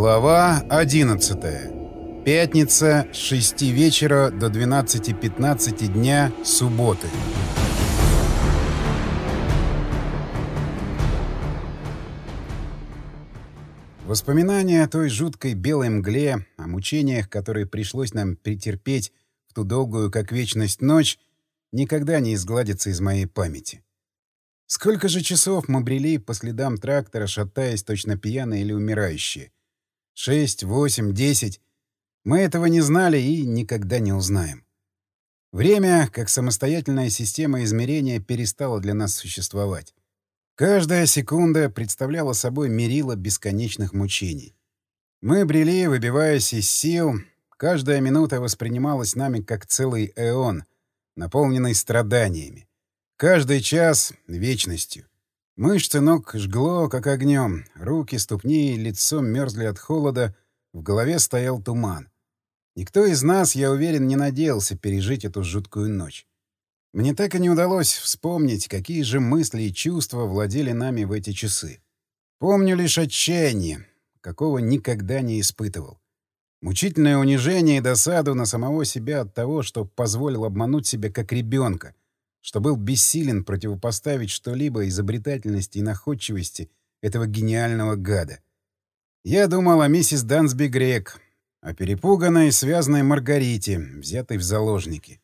Глава 11. Пятница с 6 вечера до 12.15 дня субботы. Воспоминания о той жуткой белой мгле, о мучениях, которые пришлось нам претерпеть в ту долгую, как вечность, ночь, никогда не изгладятся из моей памяти. Сколько же часов мы брели по следам трактора, шатаясь точно пьяные или умирающие? Шесть, восемь, десять. Мы этого не знали и никогда не узнаем. Время, как самостоятельная система измерения, перестало для нас существовать. Каждая секунда представляла собой мерило бесконечных мучений. Мы брели, выбиваясь из сил. Каждая минута воспринималась нами как целый эон, наполненный страданиями. Каждый час — вечностью. Мышцы ног жгло, как огнем, руки, ступни и лицо мерзли от холода, в голове стоял туман. Никто из нас, я уверен, не надеялся пережить эту жуткую ночь. Мне так и не удалось вспомнить, какие же мысли и чувства владели нами в эти часы. Помню лишь отчаяние, какого никогда не испытывал. Мучительное унижение и досаду на самого себя от того, что позволил обмануть себя как ребенка, что был бессилен противопоставить что-либо изобретательности и находчивости этого гениального гада. Я думал о миссис Дансби Грек, о перепуганной и связанной Маргарите, взятой в заложники.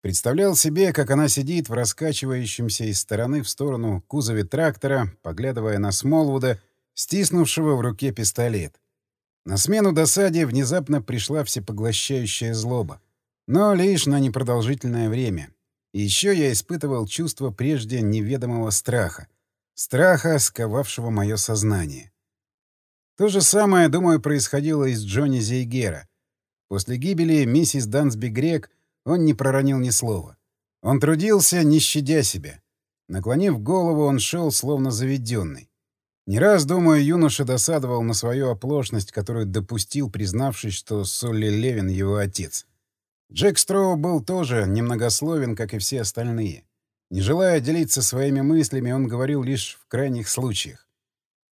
Представлял себе, как она сидит в раскачивающемся из стороны в сторону кузове трактора, поглядывая на Смолвуда, стиснувшего в руке пистолет. На смену досаде внезапно пришла всепоглощающая злоба. Но лишь на непродолжительное время. Еще я испытывал чувство прежде неведомого страха. Страха, сковавшего мое сознание. То же самое, думаю, происходило и с Джонни Зейгера. После гибели миссис Дансби Грек он не проронил ни слова. Он трудился, не щадя себя. Наклонив голову, он шел, словно заведенный. Не раз, думаю, юноша досадовал на свою оплошность, которую допустил, признавшись, что Солли Левин — его отец. Джек Строу был тоже немногословен, как и все остальные. Не желая делиться своими мыслями, он говорил лишь в крайних случаях.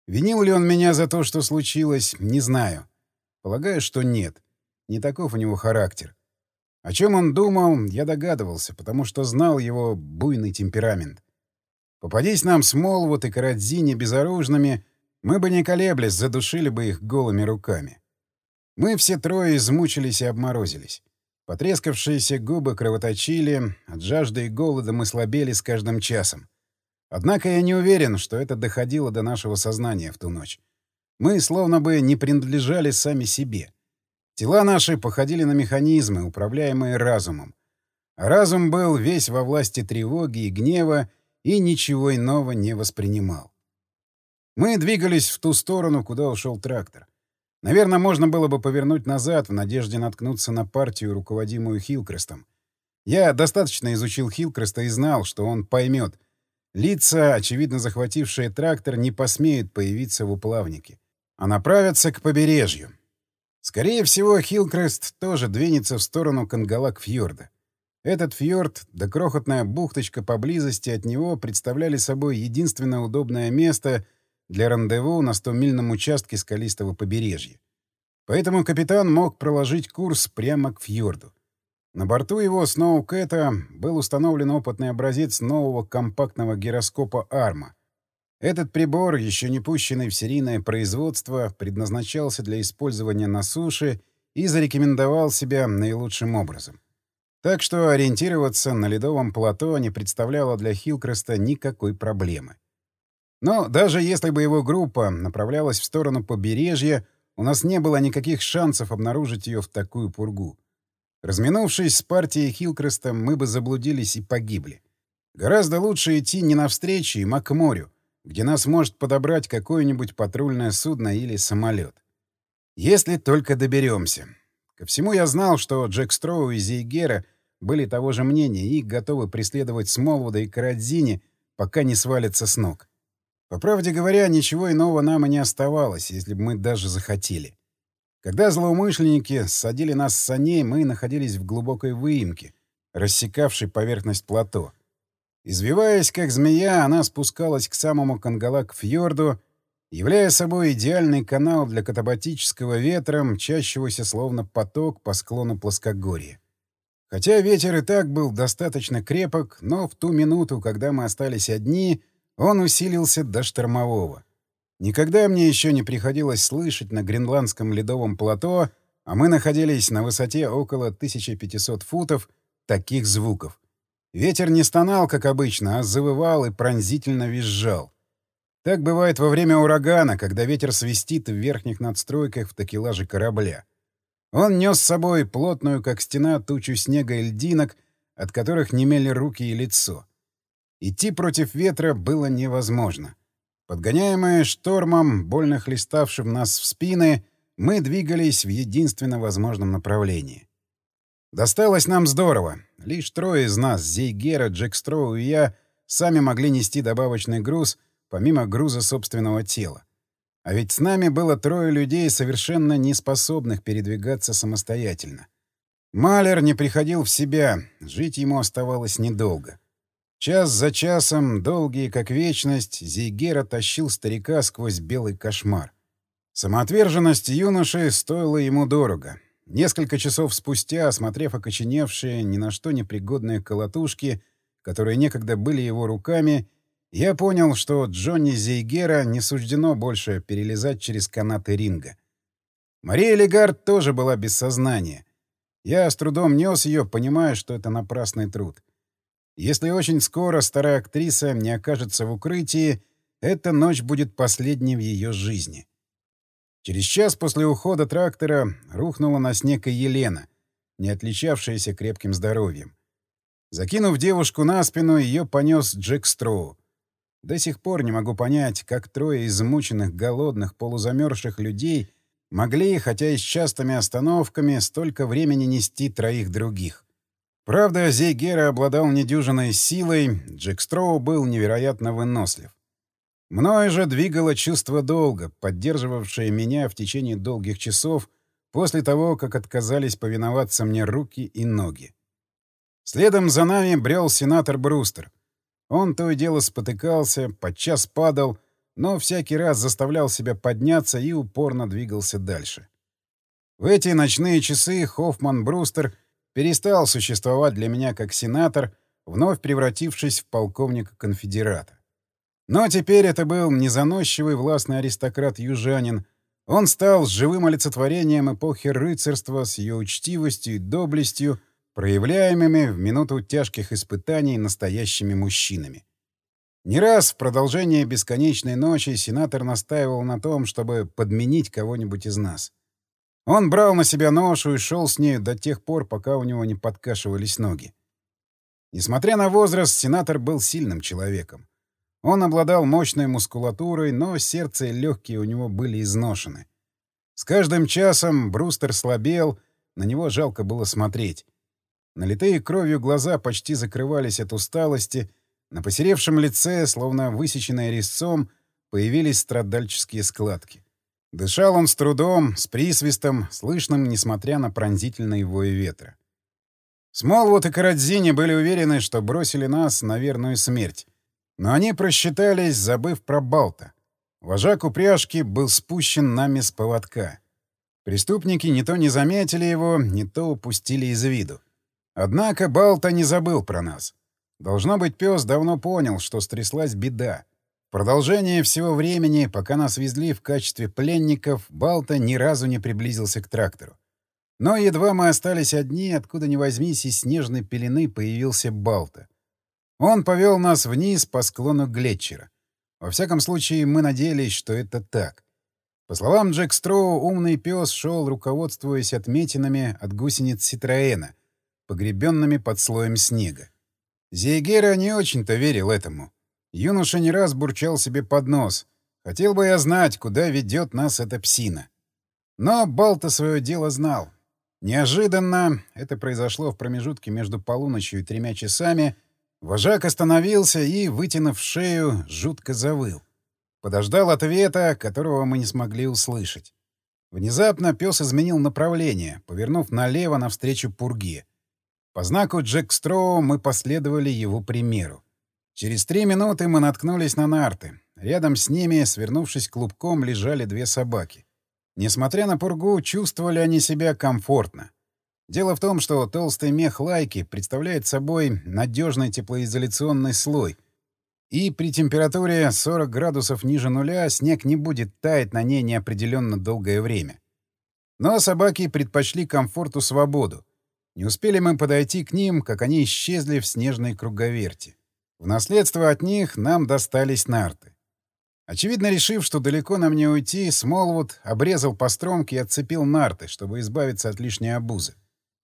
Винил ли он меня за то, что случилось, не знаю. Полагаю, что нет. Не таков у него характер. О чем он думал, я догадывался, потому что знал его буйный темперамент. Попадись нам Смолвуд и Карадзини безоружными, мы бы не колеблясь задушили бы их голыми руками. Мы все трое измучились и обморозились. Потрескавшиеся губы кровоточили, от жажды и голода мы слабели с каждым часом. Однако я не уверен, что это доходило до нашего сознания в ту ночь. Мы словно бы не принадлежали сами себе. Тела наши походили на механизмы, управляемые разумом. А разум был весь во власти тревоги и гнева и ничего иного не воспринимал. Мы двигались в ту сторону, куда ушел трактор. Наверное, можно было бы повернуть назад в надежде наткнуться на партию, руководимую Хилкрестом. Я достаточно изучил Хилкреста и знал, что он поймет. Лица, очевидно захватившие трактор, не посмеют появиться в уплавнике, а направятся к побережью. Скорее всего, Хилкрест тоже двинется в сторону Кангалак-фьорда. Этот фьорд да крохотная бухточка поблизости от него представляли собой единственное удобное место — для рандеву на 100-мильном участке скалистого побережья. Поэтому капитан мог проложить курс прямо к фьорду. На борту его Сноукэта был установлен опытный образец нового компактного гироскопа «Арма». Этот прибор, еще не пущенный в серийное производство, предназначался для использования на суше и зарекомендовал себя наилучшим образом. Так что ориентироваться на ледовом плато не представляло для Хилкреста никакой проблемы. Но даже если бы его группа направлялась в сторону побережья, у нас не было никаких шансов обнаружить ее в такую пургу. Разминувшись с партией Хилкреста, мы бы заблудились и погибли. Гораздо лучше идти не навстречу им, а к морю, где нас может подобрать какое-нибудь патрульное судно или самолет. Если только доберемся. Ко всему я знал, что Джек Строу и Зейгера были того же мнения и готовы преследовать Смолвуда и Карадзини, пока не свалятся с ног. По правде говоря, ничего иного нам и не оставалось, если бы мы даже захотели. Когда злоумышленники садили нас с саней, мы находились в глубокой выемке, рассекавшей поверхность плато. Извиваясь, как змея, она спускалась к самому Кангалак-фьорду являя собой идеальный канал для катабатического ветра, мчащегося словно поток по склону плоскогорья. Хотя ветер и так был достаточно крепок, но в ту минуту, когда мы остались одни, он усилился до штормового. Никогда мне еще не приходилось слышать на гренландском ледовом плато, а мы находились на высоте около 1500 футов, таких звуков. Ветер не стонал, как обычно, а завывал и пронзительно визжал. Так бывает во время урагана, когда ветер свистит в верхних надстройках в такелаже корабля. Он нес с собой плотную, как стена, тучу снега и льдинок, от которых немели руки и лицо. Идти против ветра было невозможно. Подгоняемые штормом, больно хлеставшим нас в спины, мы двигались в единственно возможном направлении. Досталось нам здорово. Лишь трое из нас, Зейгера, Джек Строу и я, сами могли нести добавочный груз, помимо груза собственного тела. А ведь с нами было трое людей, совершенно не способных передвигаться самостоятельно. Малер не приходил в себя, жить ему оставалось недолго. Час за часом, долгий как вечность, Зейгера тащил старика сквозь белый кошмар. Самоотверженность юноши стоила ему дорого. Несколько часов спустя, осмотрев окоченевшие, ни на что непригодные колотушки, которые некогда были его руками, я понял, что Джонни Зейгера не суждено больше перелезать через канаты ринга. Мария Легард тоже была без сознания. Я с трудом нес ее, понимая, что это напрасный труд. Если очень скоро старая актриса не окажется в укрытии, эта ночь будет последней в ее жизни. Через час после ухода трактора рухнула на снег и Елена, не отличавшаяся крепким здоровьем. Закинув девушку на спину, ее понес Джек Строу. До сих пор не могу понять, как трое измученных, голодных, полузамерзших людей могли, хотя и с частыми остановками, столько времени нести троих других. Правда, Зейгера обладал недюжиной силой, Джек Строу был невероятно вынослив. Мною же двигало чувство долга, поддерживавшее меня в течение долгих часов после того, как отказались повиноваться мне руки и ноги. Следом за нами брел сенатор Брустер — он то и дело спотыкался, подчас падал, но всякий раз заставлял себя подняться и упорно двигался дальше. В эти ночные часы Хоффман Брустер перестал существовать для меня как сенатор, вновь превратившись в полковника-конфедерата. Но теперь это был незаносчивый властный аристократ-южанин. Он стал живым олицетворением эпохи рыцарства с ее учтивостью и доблестью, проявляемыми в минуту тяжких испытаний настоящими мужчинами. Не раз в продолжение бесконечной ночи сенатор настаивал на том, чтобы подменить кого-нибудь из нас. Он брал на себя ношу и шел с ней до тех пор, пока у него не подкашивались ноги. Несмотря на возраст, сенатор был сильным человеком. Он обладал мощной мускулатурой, но сердце и легкие у него были изношены. С каждым часом Брустер слабел, на него жалко было смотреть. Налитые кровью глаза почти закрывались от усталости, на посеревшем лице, словно высеченное резцом, появились страдальческие складки. Дышал он с трудом, с присвистом, слышным, несмотря на пронзительный вой ветра. Смолвуд и Карадзини были уверены, что бросили нас на верную смерть. Но они просчитались, забыв про Балта. Вожак упряжки был спущен нами с поводка. Преступники не то не заметили его, не то упустили из виду. Однако Балта не забыл про нас. Должно быть, пес давно понял, что стряслась беда. Продолжение всего времени, пока нас везли в качестве пленников, Балта ни разу не приблизился к трактору. Но едва мы остались одни, откуда ни возьмись, из снежной пелены появился Балта. Он повел нас вниз по склону Глетчера. Во всяком случае, мы надеялись, что это так. По словам Джек Строу, умный пес шел, руководствуясь отметинами от гусениц Ситроэна, погребенными под слоем снега. Зейгера не очень-то верил этому. Юноша не раз бурчал себе под нос. Хотел бы я знать, куда ведет нас эта псина. Но Балта свое дело знал. Неожиданно, это произошло в промежутке между полуночью и тремя часами, вожак остановился и, вытянув шею, жутко завыл. Подождал ответа, которого мы не смогли услышать. Внезапно пес изменил направление, повернув налево навстречу пурге. По знаку Джек Строу мы последовали его примеру. Через три минуты мы наткнулись на нарты. рядом с ними, свернувшись клубком, лежали две собаки. Несмотря на пургу, чувствовали они себя комфортно. Дело в том, что толстый мех лайки представляет собой надежный теплоизоляционный слой, и при температуре 40 градусов ниже нуля снег не будет таять на ней неопределенно долгое время. Но собаки предпочли комфорту свободу. Не успели мы подойти к ним, как они исчезли в снежной круговерти. В наследство от них нам достались нарты. Очевидно, решив, что далеко нам не уйти, Смолвуд обрезал постромки и отцепил нарты, чтобы избавиться от лишней обузы.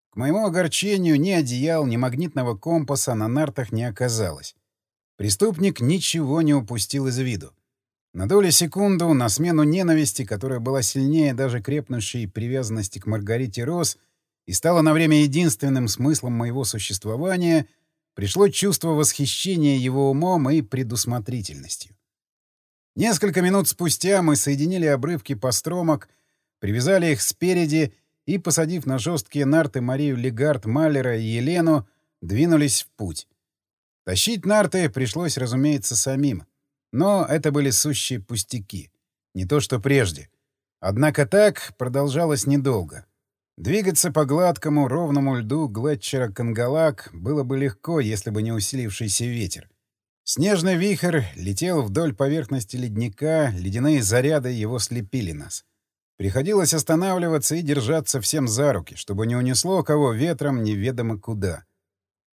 К моему огорчению ни одеял, ни магнитного компаса на нартах не оказалось. Преступник ничего не упустил из виду. На долю секунду на смену ненависти, которая была сильнее даже крепнущей привязанности к Маргарите Рос и стала на время единственным смыслом моего существования, пришло чувство восхищения его умом и предусмотрительностью. Несколько минут спустя мы соединили обрывки постромок, привязали их спереди и, посадив на жесткие нарты Марию Легард, Малера и Елену, двинулись в путь. Тащить нарты пришлось, разумеется, самим. Но это были сущие пустяки. Не то что прежде. Однако так продолжалось недолго. Двигаться по гладкому, ровному льду Глетчера Кангалак было бы легко, если бы не усилившийся ветер. Снежный вихрь летел вдоль поверхности ледника, ледяные заряды его слепили нас. Приходилось останавливаться и держаться всем за руки, чтобы не унесло кого ветром неведомо куда.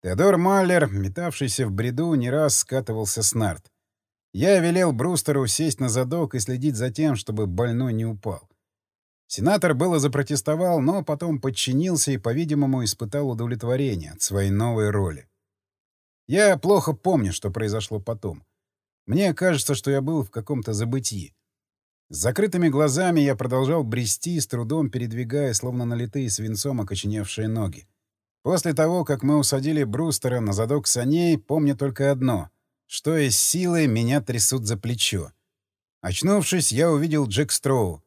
Теодор Маллер, метавшийся в бреду, не раз скатывался с нарт. Я велел Брустеру сесть на задок и следить за тем, чтобы больной не упал. Сенатор было запротестовал, но потом подчинился и, по-видимому, испытал удовлетворение от своей новой роли. Я плохо помню, что произошло потом. Мне кажется, что я был в каком-то забытии. С закрытыми глазами я продолжал брести, с трудом передвигая, словно налитые свинцом окоченевшие ноги. После того, как мы усадили Брустера на задок саней, помню только одно — что из силы меня трясут за плечо. Очнувшись, я увидел Джек Строу.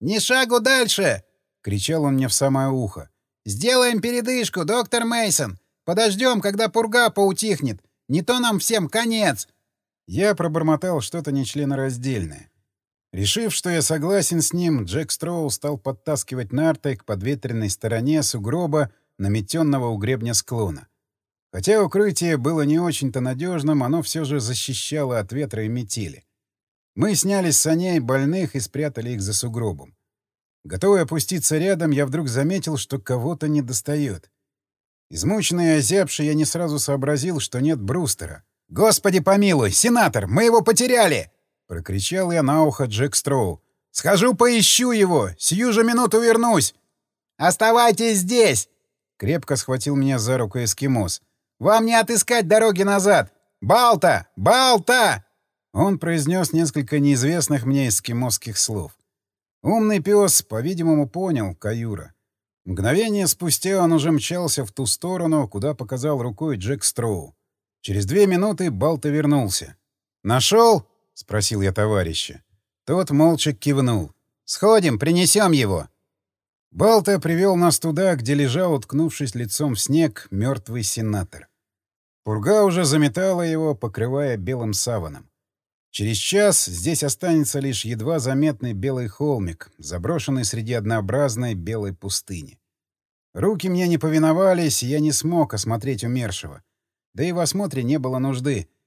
«Ни шагу дальше!» — кричал он мне в самое ухо. «Сделаем передышку, доктор Мейсон. Подождем, когда пурга поутихнет. Не то нам всем конец!» Я пробормотал что-то нечленораздельное. Решив, что я согласен с ним, Джек Строу стал подтаскивать нарты к подветренной стороне сугроба, наметенного у гребня склона. Хотя укрытие было не очень-то надежным, оно все же защищало от ветра и метели. Мы сняли с саней больных и спрятали их за сугробом. Готовый опуститься рядом, я вдруг заметил, что кого-то недостает. Измученный и озябший, я не сразу сообразил, что нет Брустера. «Господи помилуй! Сенатор! Мы его потеряли!» Прокричал я на ухо Джек Строу. «Схожу поищу его! Сию же минуту вернусь!» «Оставайтесь здесь!» Крепко схватил меня за руку эскимос. «Вам не отыскать дороги назад! Балта! Балта!» Он произнес несколько неизвестных мне эскимосских слов. Умный пес, по-видимому, понял Каюра. Мгновение спустя он уже мчался в ту сторону, куда показал рукой Джек Строу. Через две минуты Балта вернулся. «Нашел?» — спросил я товарища. Тот молча кивнул. «Сходим, принесем его!» Балта привел нас туда, где лежал, уткнувшись лицом в снег, мертвый сенатор. Пурга уже заметала его, покрывая белым саваном. Через час здесь останется лишь едва заметный белый холмик, заброшенный среди однообразной белой пустыни. Руки мне не повиновались, и я не смог осмотреть умершего. Да и в осмотре не было нужды —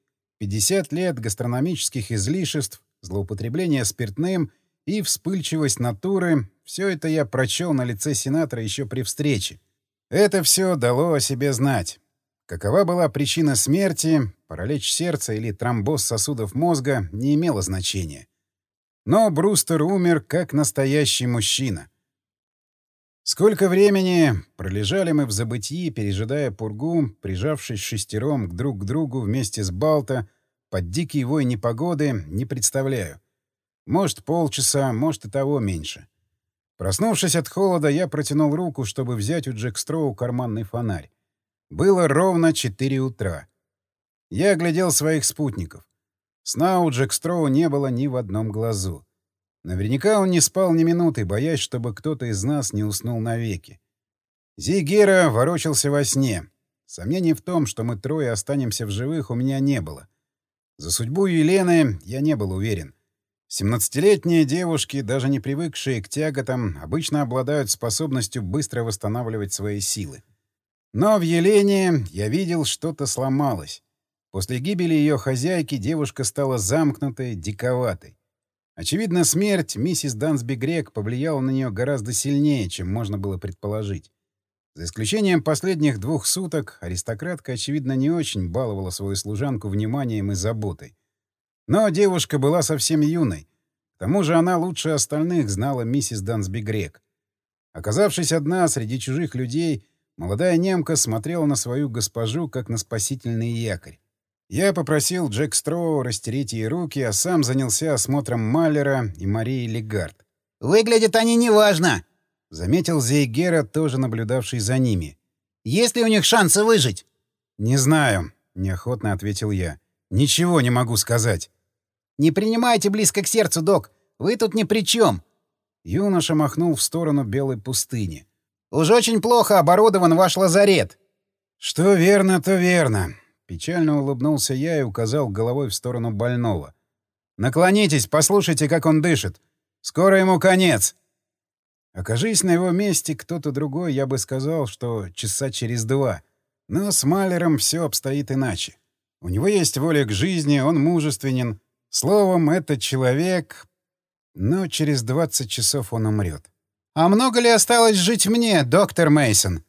50 лет гастрономических излишеств, злоупотребление спиртным и вспыльчивость натуры — все это я прочел на лице сенатора еще при встрече. Это все дало о себе знать. Какова была причина смерти, паралич сердца или тромбоз сосудов мозга, не имело значения. Но Брустер умер как настоящий мужчина. Сколько времени пролежали мы в забытии, пережидая пургу, прижавшись шестером друг к другу вместе с Балта, под дикий вой непогоды, не представляю. Может, полчаса, может, и того меньше. Проснувшись от холода, я протянул руку, чтобы взять у Джек Строу карманный фонарь. Было ровно 4 утра. Я оглядел своих спутников. Сна у Джек Строу не было ни в одном глазу. Наверняка он не спал ни минуты, боясь, чтобы кто-то из нас не уснул навеки. Зигера ворочался во сне. Сомнений в том, что мы трое останемся в живых, у меня не было. За судьбу Елены я не был уверен. Семнадцатилетние девушки, даже не привыкшие к тяготам, обычно обладают способностью быстро восстанавливать свои силы. Но в Елене я видел, что-то сломалось. После гибели ее хозяйки девушка стала замкнутой, диковатой. Очевидно, смерть миссис Дансби Грек повлияла на нее гораздо сильнее, чем можно было предположить. За исключением последних двух суток, аристократка, очевидно, не очень баловала свою служанку вниманием и заботой. Но девушка была совсем юной. К тому же она лучше остальных знала миссис Дансби Грек. Оказавшись одна среди чужих людей, молодая немка смотрела на свою госпожу, как на спасительный якорь. Я попросил Джек Строу растереть ей руки, а сам занялся осмотром Маллера и Марии Легард. «Выглядят они неважно», — заметил Зейгера, тоже наблюдавший за ними. «Есть ли у них шансы выжить?» «Не знаю», — неохотно ответил я. «Ничего не могу сказать». «Не принимайте близко к сердцу, док. Вы тут ни при чем. Юноша махнул в сторону белой пустыни. «Уж очень плохо оборудован ваш лазарет». «Что верно, то верно». Печально улыбнулся я и указал головой в сторону больного. «Наклонитесь, послушайте, как он дышит. Скоро ему конец». Окажись на его месте кто-то другой, я бы сказал, что часа через два. Но с Малером все обстоит иначе. У него есть воля к жизни, он мужественен. Словом, этот человек... Но через 20 часов он умрет. «А много ли осталось жить мне, доктор Мейсон?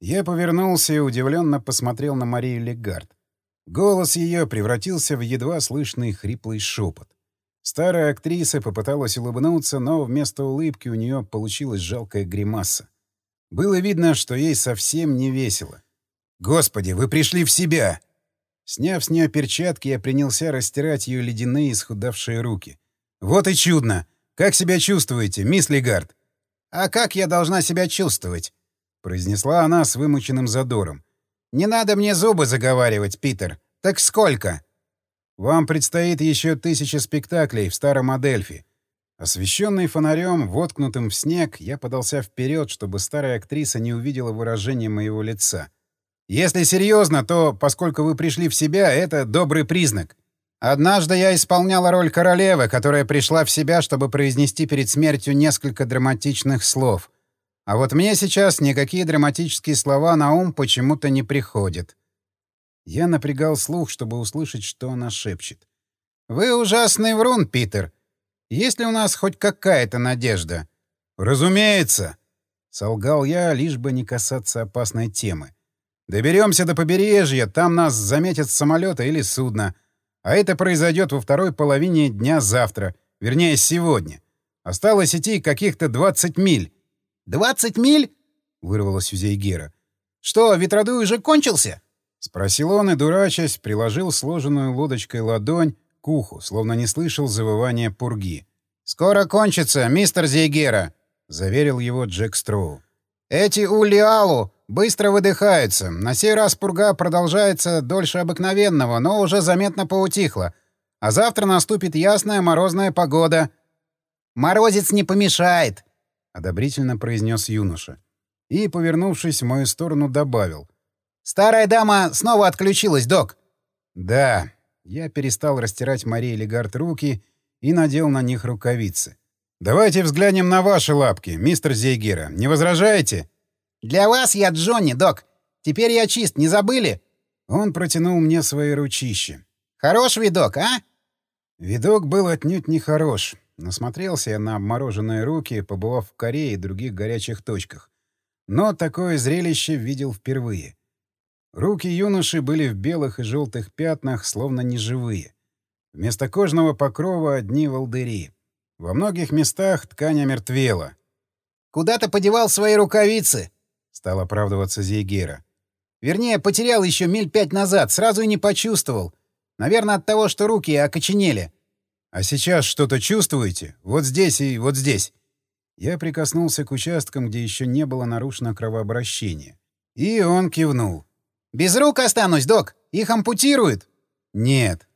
Я повернулся и удивленно посмотрел на Марию Легард. Голос ее превратился в едва слышный хриплый шепот. Старая актриса попыталась улыбнуться, но вместо улыбки у нее получилась жалкая гримаса. Было видно, что ей совсем не весело. «Господи, вы пришли в себя!» Сняв с нее перчатки, я принялся растирать ее ледяные исхудавшие руки. «Вот и чудно! Как себя чувствуете, мисс Легард?» «А как я должна себя чувствовать?» — произнесла она с вымученным задором. «Не надо мне зубы заговаривать, Питер. Так сколько?» Вам предстоит еще тысяча спектаклей в Старом Адельфе. Освещенный фонарем, воткнутым в снег, я подался вперед, чтобы старая актриса не увидела выражения моего лица. Если серьезно, то, поскольку вы пришли в себя, это добрый признак. Однажды я исполняла роль королевы, которая пришла в себя, чтобы произнести перед смертью несколько драматичных слов. А вот мне сейчас никакие драматические слова на ум почему-то не приходят. Я напрягал слух, чтобы услышать, что она шепчет. «Вы ужасный врун, Питер. Есть ли у нас хоть какая-то надежда?» «Разумеется!» — солгал я, лишь бы не касаться опасной темы. «Доберемся до побережья, там нас заметят самолета или судна. А это произойдет во второй половине дня завтра, вернее, сегодня. Осталось идти каких-то 20 миль». «Двадцать миль?» — вырвалось у Зейгера. «Что, ветродуй уже кончился?» — спросил он и, дурачась, приложил сложенную лодочкой ладонь к уху, словно не слышал завывания пурги. «Скоро кончится, мистер Зейгера», — заверил его Джек Строу. «Эти улиалу быстро выдыхаются. На сей раз пурга продолжается дольше обыкновенного, но уже заметно поутихла. А завтра наступит ясная морозная погода». «Морозец не помешает», — одобрительно произнес юноша. И, повернувшись в мою сторону, добавил. «Старая дама снова отключилась, док!» «Да». Я перестал растирать Марии Легард руки и надел на них рукавицы. «Давайте взглянем на ваши лапки, мистер Зейгера. Не возражаете?» «Для вас я Джонни, док. Теперь я чист, не забыли?» Он протянул мне свои ручища. «Хорош видок, а?» Видок был отнюдь не хорош. Насмотрелся я на обмороженные руки, побывав в Корее и других горячих точках. Но такое зрелище видел впервые. Руки юноши были в белых и желтых пятнах, словно неживые. Вместо кожного покрова одни волдыри. Во многих местах ткань омертвела. «Куда ты подевал свои рукавицы?» — стал оправдываться Зейгера. «Вернее, потерял еще миль пять назад, сразу и не почувствовал. Наверное, от того, что руки окоченели». «А сейчас что-то чувствуете? Вот здесь и вот здесь?» Я прикоснулся к участкам, где еще не было нарушено кровообращение. И он кивнул. Без рук останусь, док. Их ампутируют. Нет.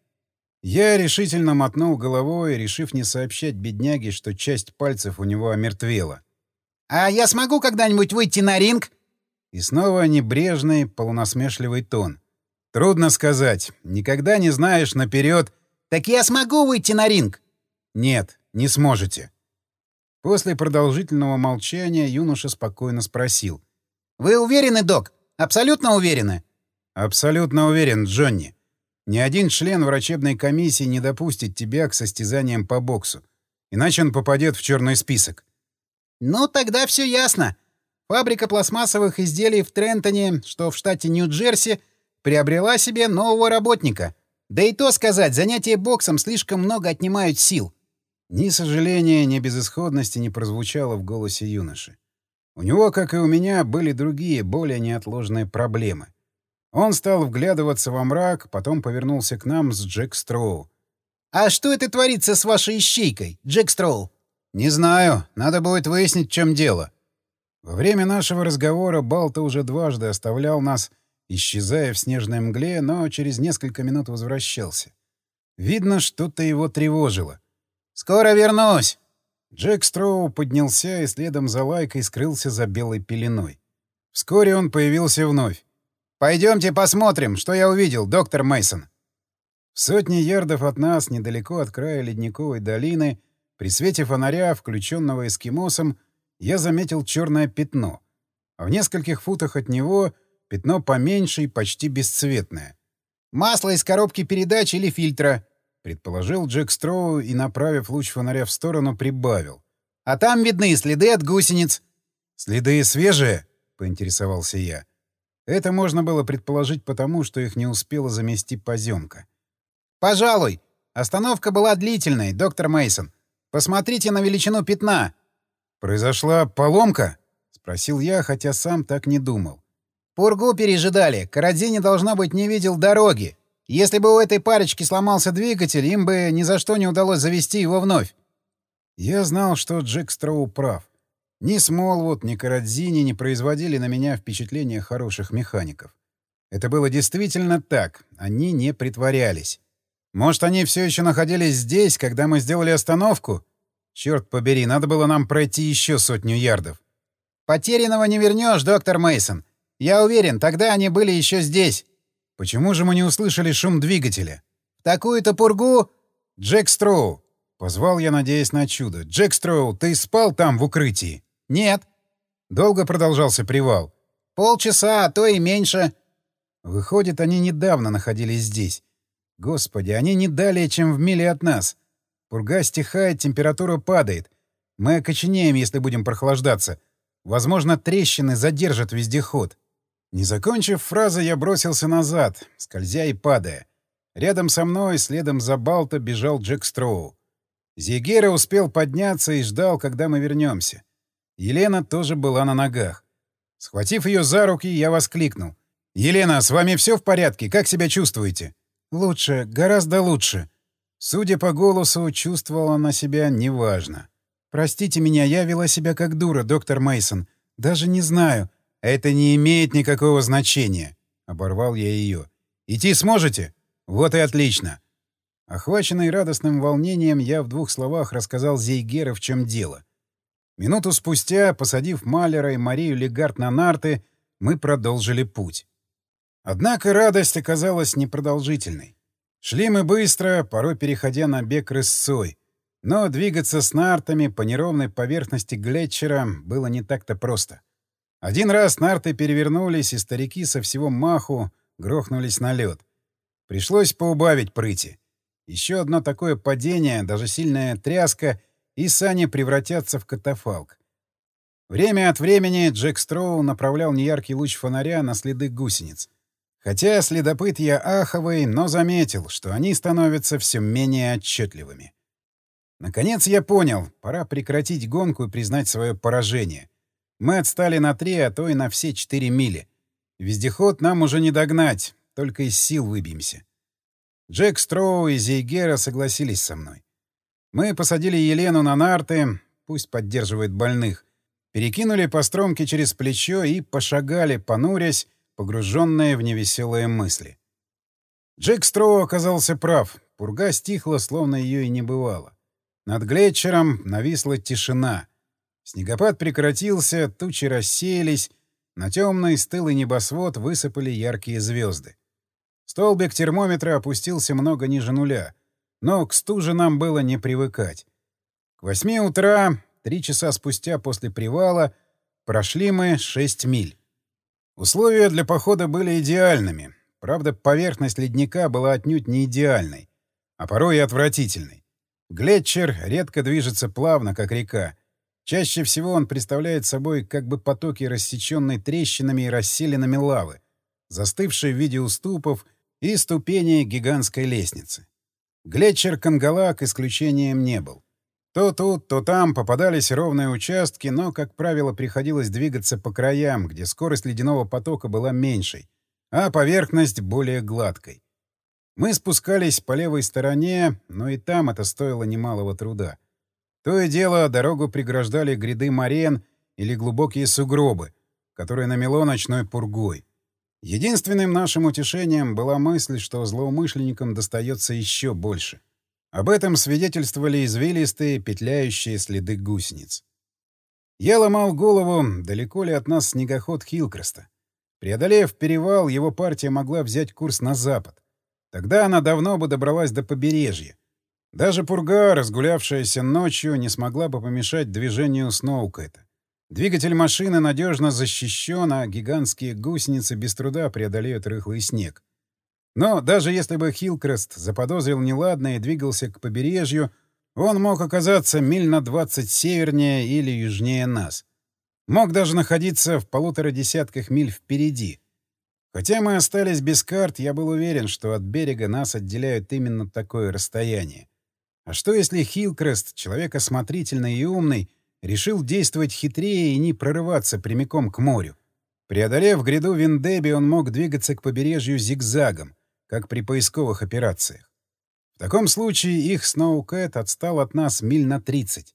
Я решительно мотнул головой, решив не сообщать бедняге, что часть пальцев у него омертвела. А я смогу когда-нибудь выйти на ринг? И снова небрежный, полунасмешливый тон. Трудно сказать. Никогда не знаешь наперед. Так я смогу выйти на ринг? Нет, не сможете. После продолжительного молчания юноша спокойно спросил. «Вы уверены, док? Абсолютно уверены?» «Абсолютно уверен, Джонни. Ни один член врачебной комиссии не допустит тебя к состязаниям по боксу. Иначе он попадет в черный список. «Ну, тогда все ясно. Фабрика пластмассовых изделий в Трентоне, что в штате Нью-Джерси, приобрела себе нового работника. Да и то сказать, занятия боксом слишком много отнимают сил». Ни сожаления, ни безысходности не прозвучало в голосе юноши. У него, как и у меня, были другие, более неотложные проблемы. Он стал вглядываться во мрак, потом повернулся к нам с Джек Строу. «А что это творится с вашей ищейкой, Джек Строу?» «Не знаю. Надо будет выяснить, в чем дело». Во время нашего разговора Балта уже дважды оставлял нас, исчезая в снежной мгле, но через несколько минут возвращался. Видно, что-то его тревожило. «Скоро вернусь!» Джек Строу поднялся и следом за лайкой скрылся за белой пеленой. Вскоре он появился вновь. «Пойдемте посмотрим, что я увидел, доктор Мейсон. В сотне ярдов от нас, недалеко от края ледниковой долины, при свете фонаря, включенного эскимосом, я заметил черное пятно, а в нескольких футах от него пятно поменьше и почти бесцветное. «Масло из коробки передач или фильтра», — предположил Джек Строу и, направив луч фонаря в сторону, прибавил. «А там видны следы от гусениц». «Следы свежие?» — поинтересовался я. Это можно было предположить потому, что их не успела замести поземка. «Пожалуй. Остановка была длительной, доктор Мейсон. Посмотрите на величину пятна. Произошла поломка? спросил я, хотя сам так не думал. Пургу пережидали. Карадзини, должно быть, не видел дороги. Если бы у этой парочки сломался двигатель, им бы ни за что не удалось завести его вновь. Я знал, что Джек Строу прав. Ни Смолвуд, ни Карадзини не производили на меня впечатления хороших механиков. Это было действительно так, они не притворялись. Может, они все еще находились здесь, когда мы сделали остановку? Черт побери, надо было нам пройти еще сотню ярдов. Потерянного не вернешь, доктор Мейсон. Я уверен, тогда они были еще здесь. Почему же мы не услышали шум двигателя? В такую-то пургу... Джек Строу. Позвал я, надеясь на чудо. Джек Строу, ты спал там в укрытии? Нет. Долго продолжался привал? Полчаса, а то и меньше. Выходит, они недавно находились здесь. Господи, они не далее, чем в миле от нас. Пурга стихает, температура падает. Мы окоченеем, если будем прохлаждаться. Возможно, трещины задержат вездеход. Не закончив фразы, я бросился назад, скользя и падая. Рядом со мной, следом за Балта, бежал Джек Строу. Зигера успел подняться и ждал, когда мы вернемся. Елена тоже была на ногах. Схватив ее за руки, я воскликнул. «Елена, с вами все в порядке? Как себя чувствуете?» Лучше, гораздо лучше. Судя по голосу, чувствовала она себя неважно. Простите меня, я вела себя как дура, доктор Мейсон. Даже не знаю. Это не имеет никакого значения, оборвал я ее. Идти сможете? Вот и отлично. Охваченный радостным волнением, я в двух словах рассказал Зейгера, в чем дело. Минуту спустя, посадив Малера и Марию Легард на нарты, мы продолжили путь. Однако радость оказалась непродолжительной. Шли мы быстро, порой переходя на бег рысцой. Но двигаться с нартами по неровной поверхности Глетчера было не так-то просто. Один раз нарты перевернулись, и старики со всего маху грохнулись на лед. Пришлось поубавить прыти. Еще одно такое падение, даже сильная тряска, и сани превратятся в катафалк. Время от времени Джек Строу направлял неяркий луч фонаря на следы гусениц — Хотя следопыт я аховый, но заметил, что они становятся все менее отчетливыми. Наконец я понял, пора прекратить гонку и признать свое поражение. Мы отстали на три, а то и на все четыре мили. Вездеход нам уже не догнать, только из сил выбьемся. Джек Строу и Зейгера согласились со мной. Мы посадили Елену на нарты, пусть поддерживает больных, перекинули по стромке через плечо и пошагали, понурясь, погруженные в невеселые мысли. Джек Строу оказался прав. Пурга стихла, словно ее и не бывало. Над Глетчером нависла тишина. Снегопад прекратился, тучи рассеялись, на темный стылый небосвод высыпали яркие звезды. Столбик термометра опустился много ниже нуля, но к стуже нам было не привыкать. К восьми утра, три часа спустя после привала, прошли мы шесть миль. Условия для похода были идеальными. Правда, поверхность ледника была отнюдь не идеальной, а порой и отвратительной. Глетчер редко движется плавно, как река. Чаще всего он представляет собой как бы потоки рассеченной трещинами и расселенными лавы, застывшие в виде уступов и ступеней гигантской лестницы. Глетчер Кангалак исключением не был. То тут, то там попадались ровные участки, но, как правило, приходилось двигаться по краям, где скорость ледяного потока была меньшей, а поверхность более гладкой. Мы спускались по левой стороне, но и там это стоило немалого труда. То и дело дорогу преграждали гряды морен или глубокие сугробы, которые намело ночной пургой. Единственным нашим утешением была мысль, что злоумышленникам достается еще больше. Об этом свидетельствовали извилистые, петляющие следы гусениц. Я ломал голову, далеко ли от нас снегоход Хилкреста. Преодолев перевал, его партия могла взять курс на запад. Тогда она давно бы добралась до побережья. Даже пурга, разгулявшаяся ночью, не смогла бы помешать движению Сноукэта. Двигатель машины надежно защищен, а гигантские гусеницы без труда преодолеют рыхлый снег. Но даже если бы Хилкрест заподозрил неладное и двигался к побережью, он мог оказаться миль на 20 севернее или южнее нас. Мог даже находиться в полутора десятках миль впереди. Хотя мы остались без карт, я был уверен, что от берега нас отделяют именно такое расстояние. А что если Хилкрест, человек осмотрительный и умный, решил действовать хитрее и не прорываться прямиком к морю? Преодолев гряду Виндеби, он мог двигаться к побережью зигзагом, как при поисковых операциях. В таком случае их Сноукэт отстал от нас миль на 30.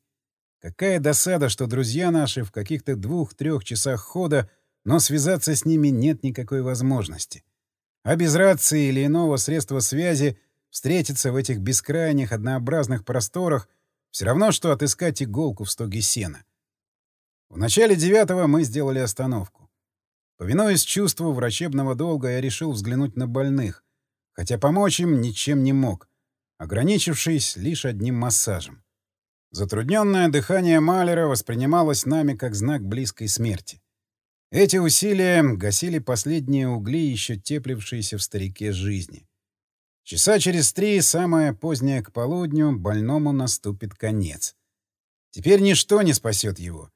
Какая досада, что друзья наши в каких-то двух-трех часах хода, но связаться с ними нет никакой возможности. А без рации или иного средства связи встретиться в этих бескрайних однообразных просторах все равно, что отыскать иголку в стоге сена. В начале девятого мы сделали остановку. Повинуясь чувству врачебного долга, я решил взглянуть на больных, хотя помочь им ничем не мог, ограничившись лишь одним массажем. Затрудненное дыхание Малера воспринималось нами как знак близкой смерти. Эти усилия гасили последние угли, еще теплившиеся в старике жизни. Часа через три, самое позднее к полудню, больному наступит конец. Теперь ничто не спасет его.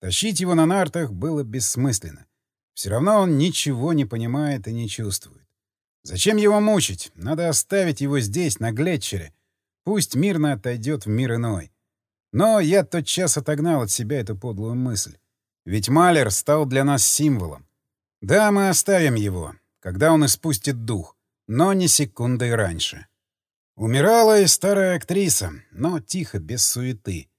Тащить его на нартах было бессмысленно. Все равно он ничего не понимает и не чувствует. Зачем его мучить? Надо оставить его здесь, на Глетчере. Пусть мирно отойдет в мир иной. Но я тотчас отогнал от себя эту подлую мысль. Ведь Малер стал для нас символом. Да, мы оставим его, когда он испустит дух, но не секундой раньше. Умирала и старая актриса, но тихо, без суеты.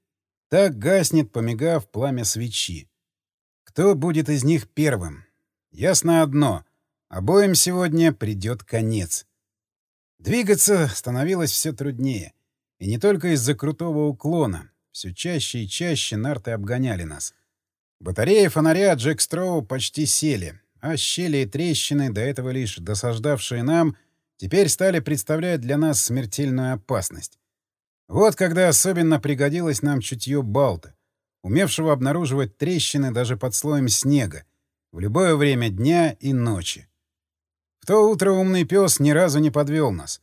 Так гаснет, помигав пламя свечи. Кто будет из них первым? Ясно одно — Обоим сегодня придет конец. Двигаться становилось все труднее. И не только из-за крутого уклона. Все чаще и чаще нарты обгоняли нас. Батареи фонаря Джек Строу почти сели, а щели и трещины, до этого лишь досаждавшие нам, теперь стали представлять для нас смертельную опасность. Вот когда особенно пригодилось нам чутье Балта, умевшего обнаруживать трещины даже под слоем снега, в любое время дня и ночи. В то утро умный пес ни разу не подвел нас.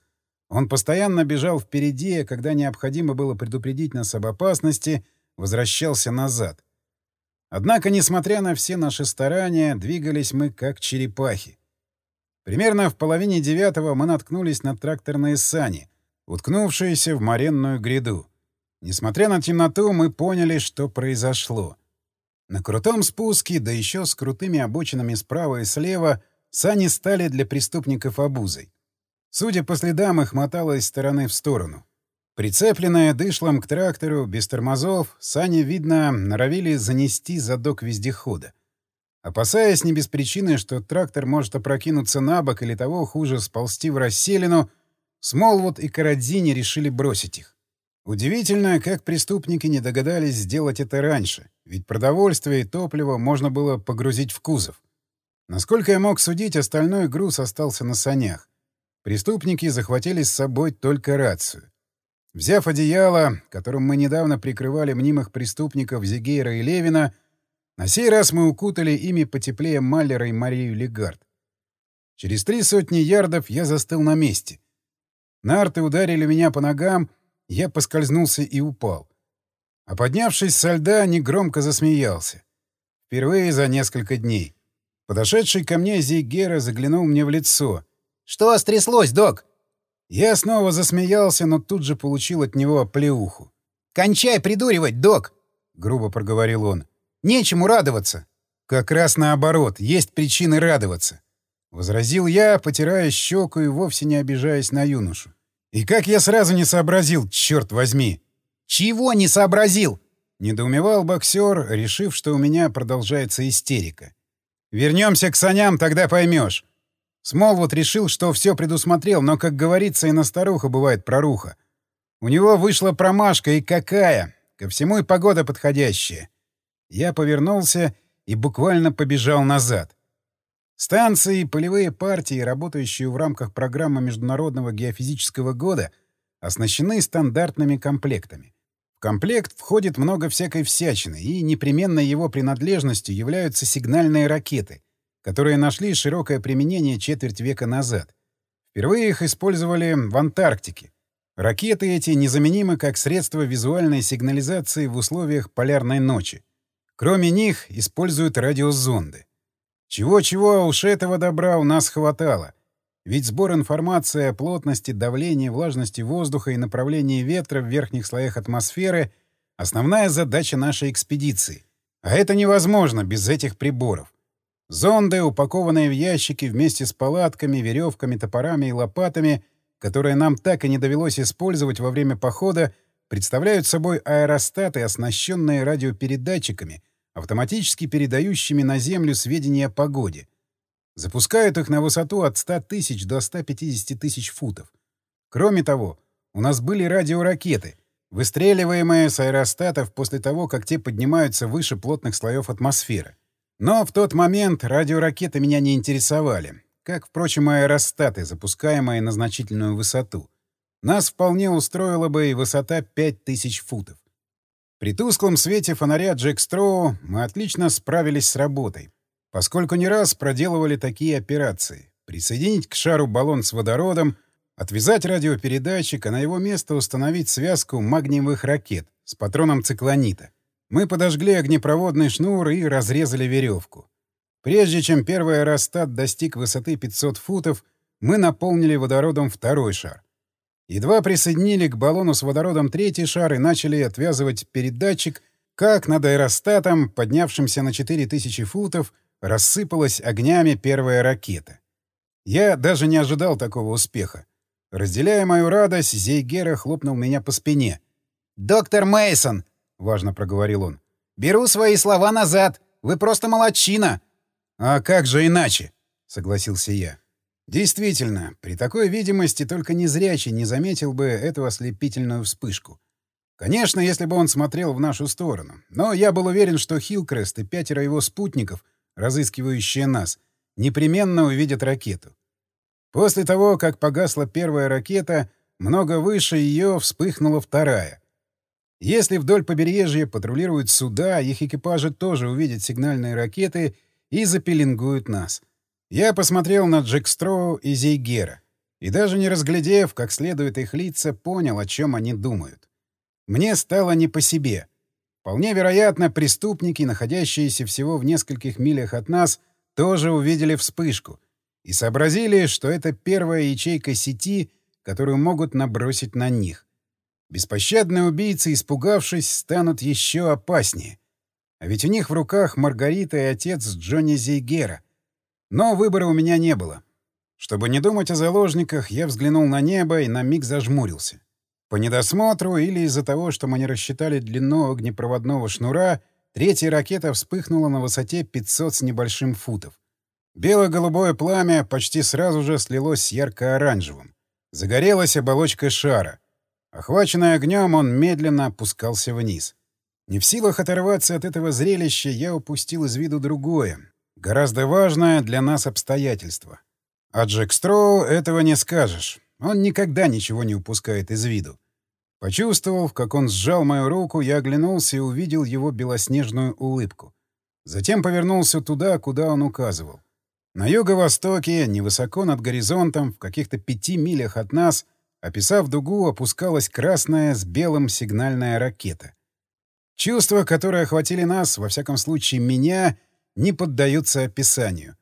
Он постоянно бежал впереди, а когда необходимо было предупредить нас об опасности, возвращался назад. Однако, несмотря на все наши старания, двигались мы как черепахи. Примерно в половине девятого мы наткнулись на тракторные сани, уткнувшиеся в моренную гряду. Несмотря на темноту, мы поняли, что произошло. На крутом спуске, да еще с крутыми обочинами справа и слева — Сани стали для преступников обузой. Судя по следам, их мотало из стороны в сторону. Прицепленная дышлом к трактору, без тормозов, сани, видно, норовили занести задок вездехода. Опасаясь не без причины, что трактор может опрокинуться на бок или того хуже сползти в расселину, Смолвуд и Карадзини решили бросить их. Удивительно, как преступники не догадались сделать это раньше, ведь продовольствие и топливо можно было погрузить в кузов. Насколько я мог судить, остальной груз остался на санях. Преступники захватили с собой только рацию. Взяв одеяло, которым мы недавно прикрывали мнимых преступников Зигейра и Левина, на сей раз мы укутали ими потеплее Маллера и Марию Легард. Через три сотни ярдов я застыл на месте. Нарты ударили меня по ногам, я поскользнулся и упал. А поднявшись со льда, негромко засмеялся. Впервые за несколько дней. Подошедший ко мне Зигера заглянул мне в лицо. «Что стряслось, док?» Я снова засмеялся, но тут же получил от него оплеуху. «Кончай придуривать, док!» — грубо проговорил он. «Нечему радоваться!» «Как раз наоборот, есть причины радоваться!» — возразил я, потирая щеку и вовсе не обижаясь на юношу. «И как я сразу не сообразил, черт возьми!» «Чего не сообразил?» — недоумевал боксер, решив, что у меня продолжается истерика. «Вернемся к саням, тогда поймешь. Смолвуд решил, что все предусмотрел, но, как говорится, и на старуха бывает проруха. У него вышла промашка, и какая! Ко всему и погода подходящая. Я повернулся и буквально побежал назад. Станции полевые партии, работающие в рамках программы Международного геофизического года, оснащены стандартными комплектами. В комплект входит много всякой всячины, и непременной его принадлежностью являются сигнальные ракеты — которые нашли широкое применение четверть века назад. Впервые их использовали в Антарктике. Ракеты эти незаменимы как средство визуальной сигнализации в условиях полярной ночи. Кроме них используют радиозонды. Чего-чего, уж этого добра у нас хватало. Ведь сбор информации о плотности, давлении, влажности воздуха и направлении ветра в верхних слоях атмосферы — основная задача нашей экспедиции. А это невозможно без этих приборов. Зонды, упакованные в ящики вместе с палатками, веревками, топорами и лопатами, которые нам так и не довелось использовать во время похода, представляют собой аэростаты, оснащенные радиопередатчиками, автоматически передающими на Землю сведения о погоде. Запускают их на высоту от 100 тысяч до 150 тысяч футов. Кроме того, у нас были радиоракеты, выстреливаемые с аэростатов после того, как те поднимаются выше плотных слоев атмосферы. Но в тот момент радиоракеты меня не интересовали, как, впрочем, аэростаты, запускаемые на значительную высоту. Нас вполне устроила бы и высота 5000 футов. При тусклом свете фонаря Джек Строу мы отлично справились с работой, поскольку не раз проделывали такие операции. Присоединить к шару баллон с водородом, отвязать радиопередатчик, а на его место установить связку магниевых ракет с патроном циклонита. Мы подожгли огнепроводный шнур и разрезали веревку. Прежде чем первый аэростат достиг высоты 500 футов, мы наполнили водородом второй шар. Едва присоединили к баллону с водородом третий шар и начали отвязывать передатчик, как над аэростатом, поднявшимся на 4000 футов, рассыпалась огнями первая ракета. Я даже не ожидал такого успеха. Разделяя мою радость, Зейгера хлопнул меня по спине. «Доктор Мейсон, — важно проговорил он. «Беру свои слова назад. Вы просто молодчина!» «А как же иначе?» — согласился я. Действительно, при такой видимости только незрячий не заметил бы эту ослепительную вспышку. Конечно, если бы он смотрел в нашу сторону. Но я был уверен, что Хилкрест и пятеро его спутников, разыскивающие нас, непременно увидят ракету. После того, как погасла первая ракета, много выше ее вспыхнула вторая — если вдоль побережья патрулируют суда, их экипажи тоже увидят сигнальные ракеты и запеленгуют нас. Я посмотрел на Джек Строу и Зейгера, и даже не разглядев, как следует их лица, понял, о чем они думают. Мне стало не по себе. Вполне вероятно, преступники, находящиеся всего в нескольких милях от нас, тоже увидели вспышку и сообразили, что это первая ячейка сети, которую могут набросить на них. Беспощадные убийцы, испугавшись, станут еще опаснее. А ведь у них в руках Маргарита и отец Джонни Зейгера. Но выбора у меня не было. Чтобы не думать о заложниках, я взглянул на небо и на миг зажмурился. По недосмотру или из-за того, что мы не рассчитали длину огнепроводного шнура, третья ракета вспыхнула на высоте 500 с небольшим футов. Бело-голубое пламя почти сразу же слилось с ярко-оранжевым. Загорелась оболочка шара — Охваченный огнем, он медленно опускался вниз. Не в силах оторваться от этого зрелища, я упустил из виду другое, гораздо важное для нас обстоятельство. А Джек Строу этого не скажешь. Он никогда ничего не упускает из виду. Почувствовав, как он сжал мою руку, я оглянулся и увидел его белоснежную улыбку. Затем повернулся туда, куда он указывал. На юго-востоке, невысоко над горизонтом, в каких-то пяти милях от нас, описав дугу, опускалась красная с белым сигнальная ракета. Чувства, которые охватили нас, во всяком случае меня, не поддаются описанию.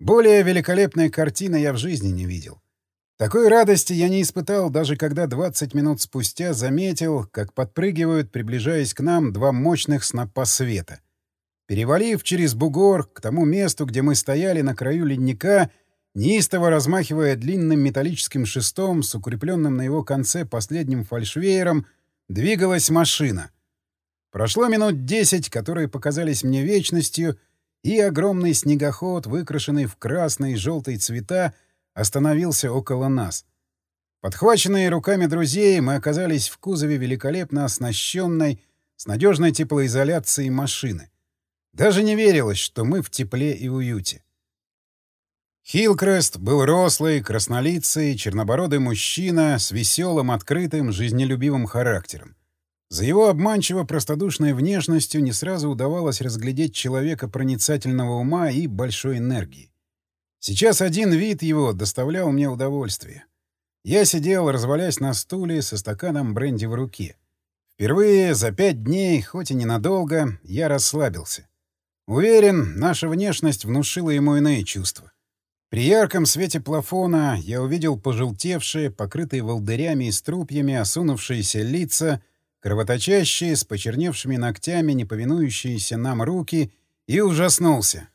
Более великолепной картины я в жизни не видел. Такой радости я не испытал, даже когда 20 минут спустя заметил, как подпрыгивают, приближаясь к нам, два мощных снопа света. Перевалив через бугор к тому месту, где мы стояли на краю ледника, неистово размахивая длинным металлическим шестом с укрепленным на его конце последним фальшвеером, двигалась машина. Прошло минут десять, которые показались мне вечностью, и огромный снегоход, выкрашенный в красный и желтый цвета, остановился около нас. Подхваченные руками друзей, мы оказались в кузове великолепно оснащенной, с надежной теплоизоляцией машины. Даже не верилось, что мы в тепле и уюте. Хилкрест был рослый, краснолицый, чернобородый мужчина с веселым, открытым, жизнелюбивым характером. За его обманчиво простодушной внешностью не сразу удавалось разглядеть человека проницательного ума и большой энергии. Сейчас один вид его доставлял мне удовольствие. Я сидел, развалясь на стуле со стаканом бренди в руке. Впервые за пять дней, хоть и ненадолго, я расслабился. Уверен, наша внешность внушила ему иные чувства. При ярком свете плафона я увидел пожелтевшие, покрытые волдырями и струпьями, осунувшиеся лица, кровоточащие, с почерневшими ногтями, не повинующиеся нам руки, и ужаснулся.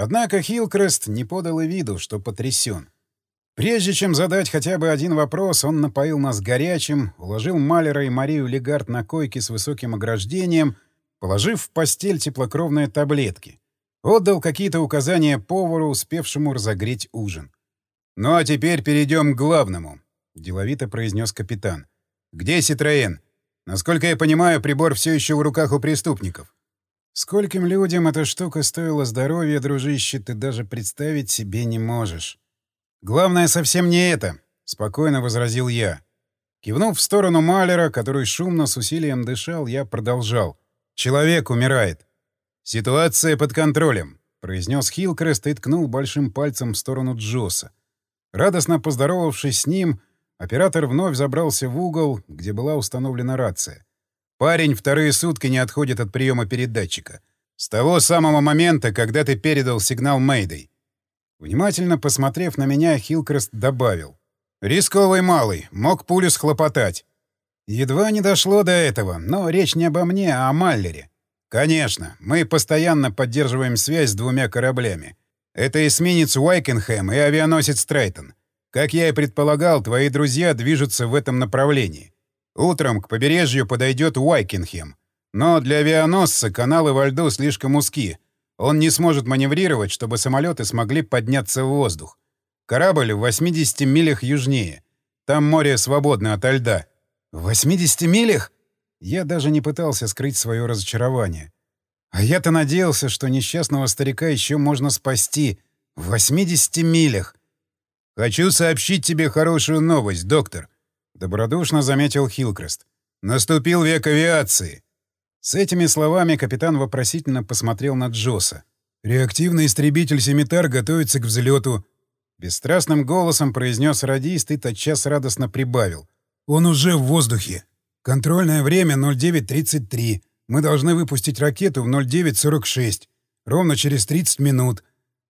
Однако Хилкрест не подал и виду, что потрясен. Прежде чем задать хотя бы один вопрос, он напоил нас горячим, уложил Малера и Марию Легард на койке с высоким ограждением, положив в постель теплокровные таблетки. Отдал какие-то указания повару, успевшему разогреть ужин. «Ну а теперь перейдем к главному», — деловито произнес капитан. «Где Ситроен? Насколько я понимаю, прибор все еще в руках у преступников». Скольким людям эта штука стоила здоровья, дружище, ты даже представить себе не можешь. Главное совсем не это, — спокойно возразил я. Кивнув в сторону Малера, который шумно с усилием дышал, я продолжал. «Человек умирает». «Ситуация под контролем», — произнес Хилкрест и ткнул большим пальцем в сторону Джоса. Радостно поздоровавшись с ним, оператор вновь забрался в угол, где была установлена рация. Парень вторые сутки не отходит от приема передатчика. С того самого момента, когда ты передал сигнал Мэйдой. Внимательно посмотрев на меня, Хилкрест добавил. «Рисковый малый, мог пулю схлопотать». Едва не дошло до этого, но речь не обо мне, а о Маллере. Конечно, мы постоянно поддерживаем связь с двумя кораблями. Это эсминец Уайкенхэм и авианосец Трейтон. Как я и предполагал, твои друзья движутся в этом направлении. Утром к побережью подойдет Уайкинхем. Но для авианосца каналы во льду слишком узки. Он не сможет маневрировать, чтобы самолеты смогли подняться в воздух. Корабль в 80 милях южнее. Там море свободно ото льда. В 80 милях? Я даже не пытался скрыть свое разочарование. А я-то надеялся, что несчастного старика еще можно спасти. В 80 милях. Хочу сообщить тебе хорошую новость, доктор. Добродушно заметил Хилкрест. «Наступил век авиации!» С этими словами капитан вопросительно посмотрел на Джоса. «Реактивный истребитель «Семитар» готовится к взлету», — бесстрастным голосом произнес радист и тотчас радостно прибавил. «Он уже в воздухе. Контрольное время 09.33. Мы должны выпустить ракету в 09.46. Ровно через 30 минут.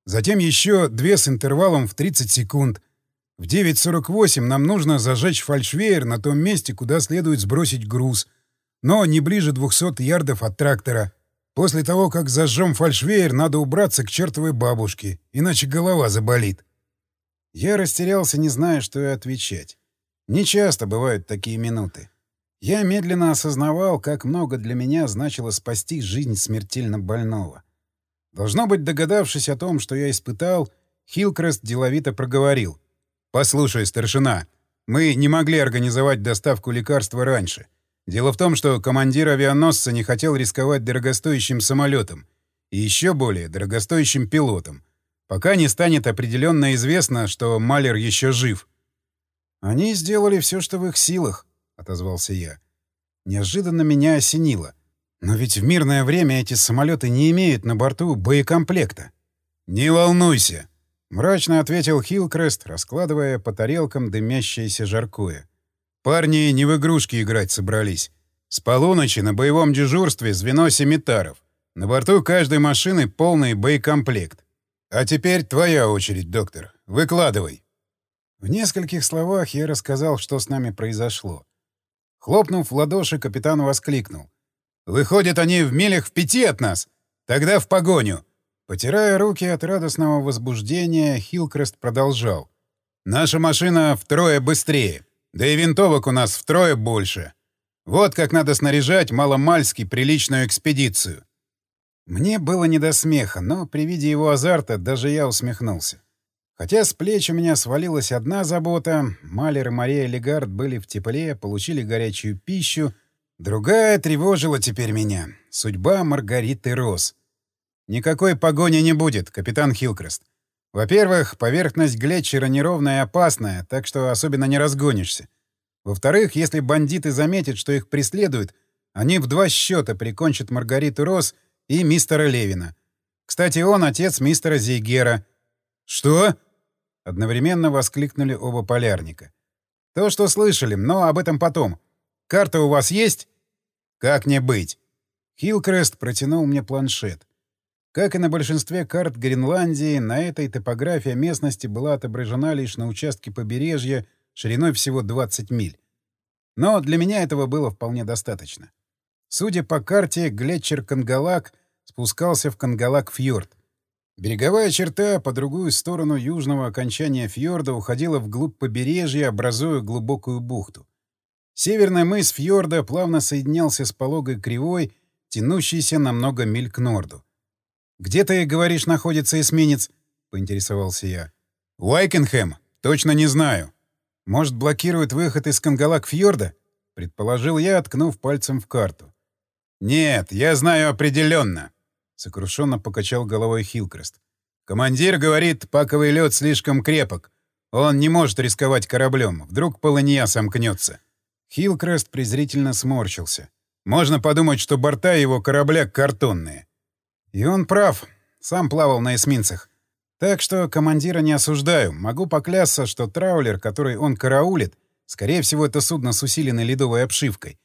Затем еще две с интервалом в 30 секунд. В 9.48 нам нужно зажечь фальшвеер на том месте, куда следует сбросить груз, но не ближе 200 ярдов от трактора. После того, как зажжем фальшвеер, надо убраться к чертовой бабушке, иначе голова заболит. Я растерялся, не зная, что и отвечать. Не часто бывают такие минуты. Я медленно осознавал, как много для меня значило спасти жизнь смертельно больного. Должно быть, догадавшись о том, что я испытал, Хилкрест деловито проговорил — «Послушай, старшина, мы не могли организовать доставку лекарства раньше. Дело в том, что командир авианосца не хотел рисковать дорогостоящим самолетом и еще более дорогостоящим пилотом. пока не станет определенно известно, что Малер еще жив. «Они сделали все, что в их силах», — отозвался я. Неожиданно меня осенило. Но ведь в мирное время эти самолеты не имеют на борту боекомплекта. «Не волнуйся», — мрачно ответил Хилкрест, раскладывая по тарелкам дымящееся жаркое. «Парни не в игрушки играть собрались. С полуночи на боевом дежурстве звено семитаров. На борту каждой машины полный боекомплект. А теперь твоя очередь, доктор. Выкладывай». В нескольких словах я рассказал, что с нами произошло. Хлопнув в ладоши, капитан воскликнул. «Выходят, они в милях в пяти от нас? Тогда в погоню!» Потирая руки от радостного возбуждения, Хилкрест продолжал. «Наша машина втрое быстрее, да и винтовок у нас втрое больше. Вот как надо снаряжать маломальски приличную экспедицию». Мне было не до смеха, но при виде его азарта даже я усмехнулся. Хотя с плеч у меня свалилась одна забота, Малер и Мария Легард были в тепле, получили горячую пищу, другая тревожила теперь меня — судьба Маргариты Рос. Никакой погони не будет, капитан Хилкрест. Во-первых, поверхность Глетчера неровная и опасная, так что особенно не разгонишься. Во-вторых, если бандиты заметят, что их преследуют, они в два счета прикончат Маргариту Рос и мистера Левина. Кстати, он отец мистера Зейгера. «Что?» — одновременно воскликнули оба полярника. «То, что слышали, но об этом потом. Карта у вас есть?» «Как не быть?» Хилкрест протянул мне планшет. Как и на большинстве карт Гренландии, на этой топография местности была отображена лишь на участке побережья шириной всего 20 миль. Но для меня этого было вполне достаточно. Судя по карте, глетчер Кангалак спускался в Кангалак-фьорд. Береговая черта по другую сторону южного окончания фьорда уходила вглубь побережья, образуя глубокую бухту. Северный мыс фьорда плавно соединялся с пологой кривой, тянущейся на много миль к норду. «Где ты, говоришь, находится эсминец?» — поинтересовался я. «Уайкенхэм? Точно не знаю». «Может, блокирует выход из Кангалак-фьорда?» — предположил я, ткнув пальцем в карту. «Нет, я знаю определенно», — сокрушенно покачал головой Хилкрест. «Командир говорит, паковый лед слишком крепок. Он не может рисковать кораблем. Вдруг полынья сомкнется». Хилкрест презрительно сморщился. «Можно подумать, что борта его корабля картонные. И он прав. Сам плавал на эсминцах. Так что командира не осуждаю. Могу поклясться, что траулер, который он караулит, скорее всего, это судно с усиленной ледовой обшивкой,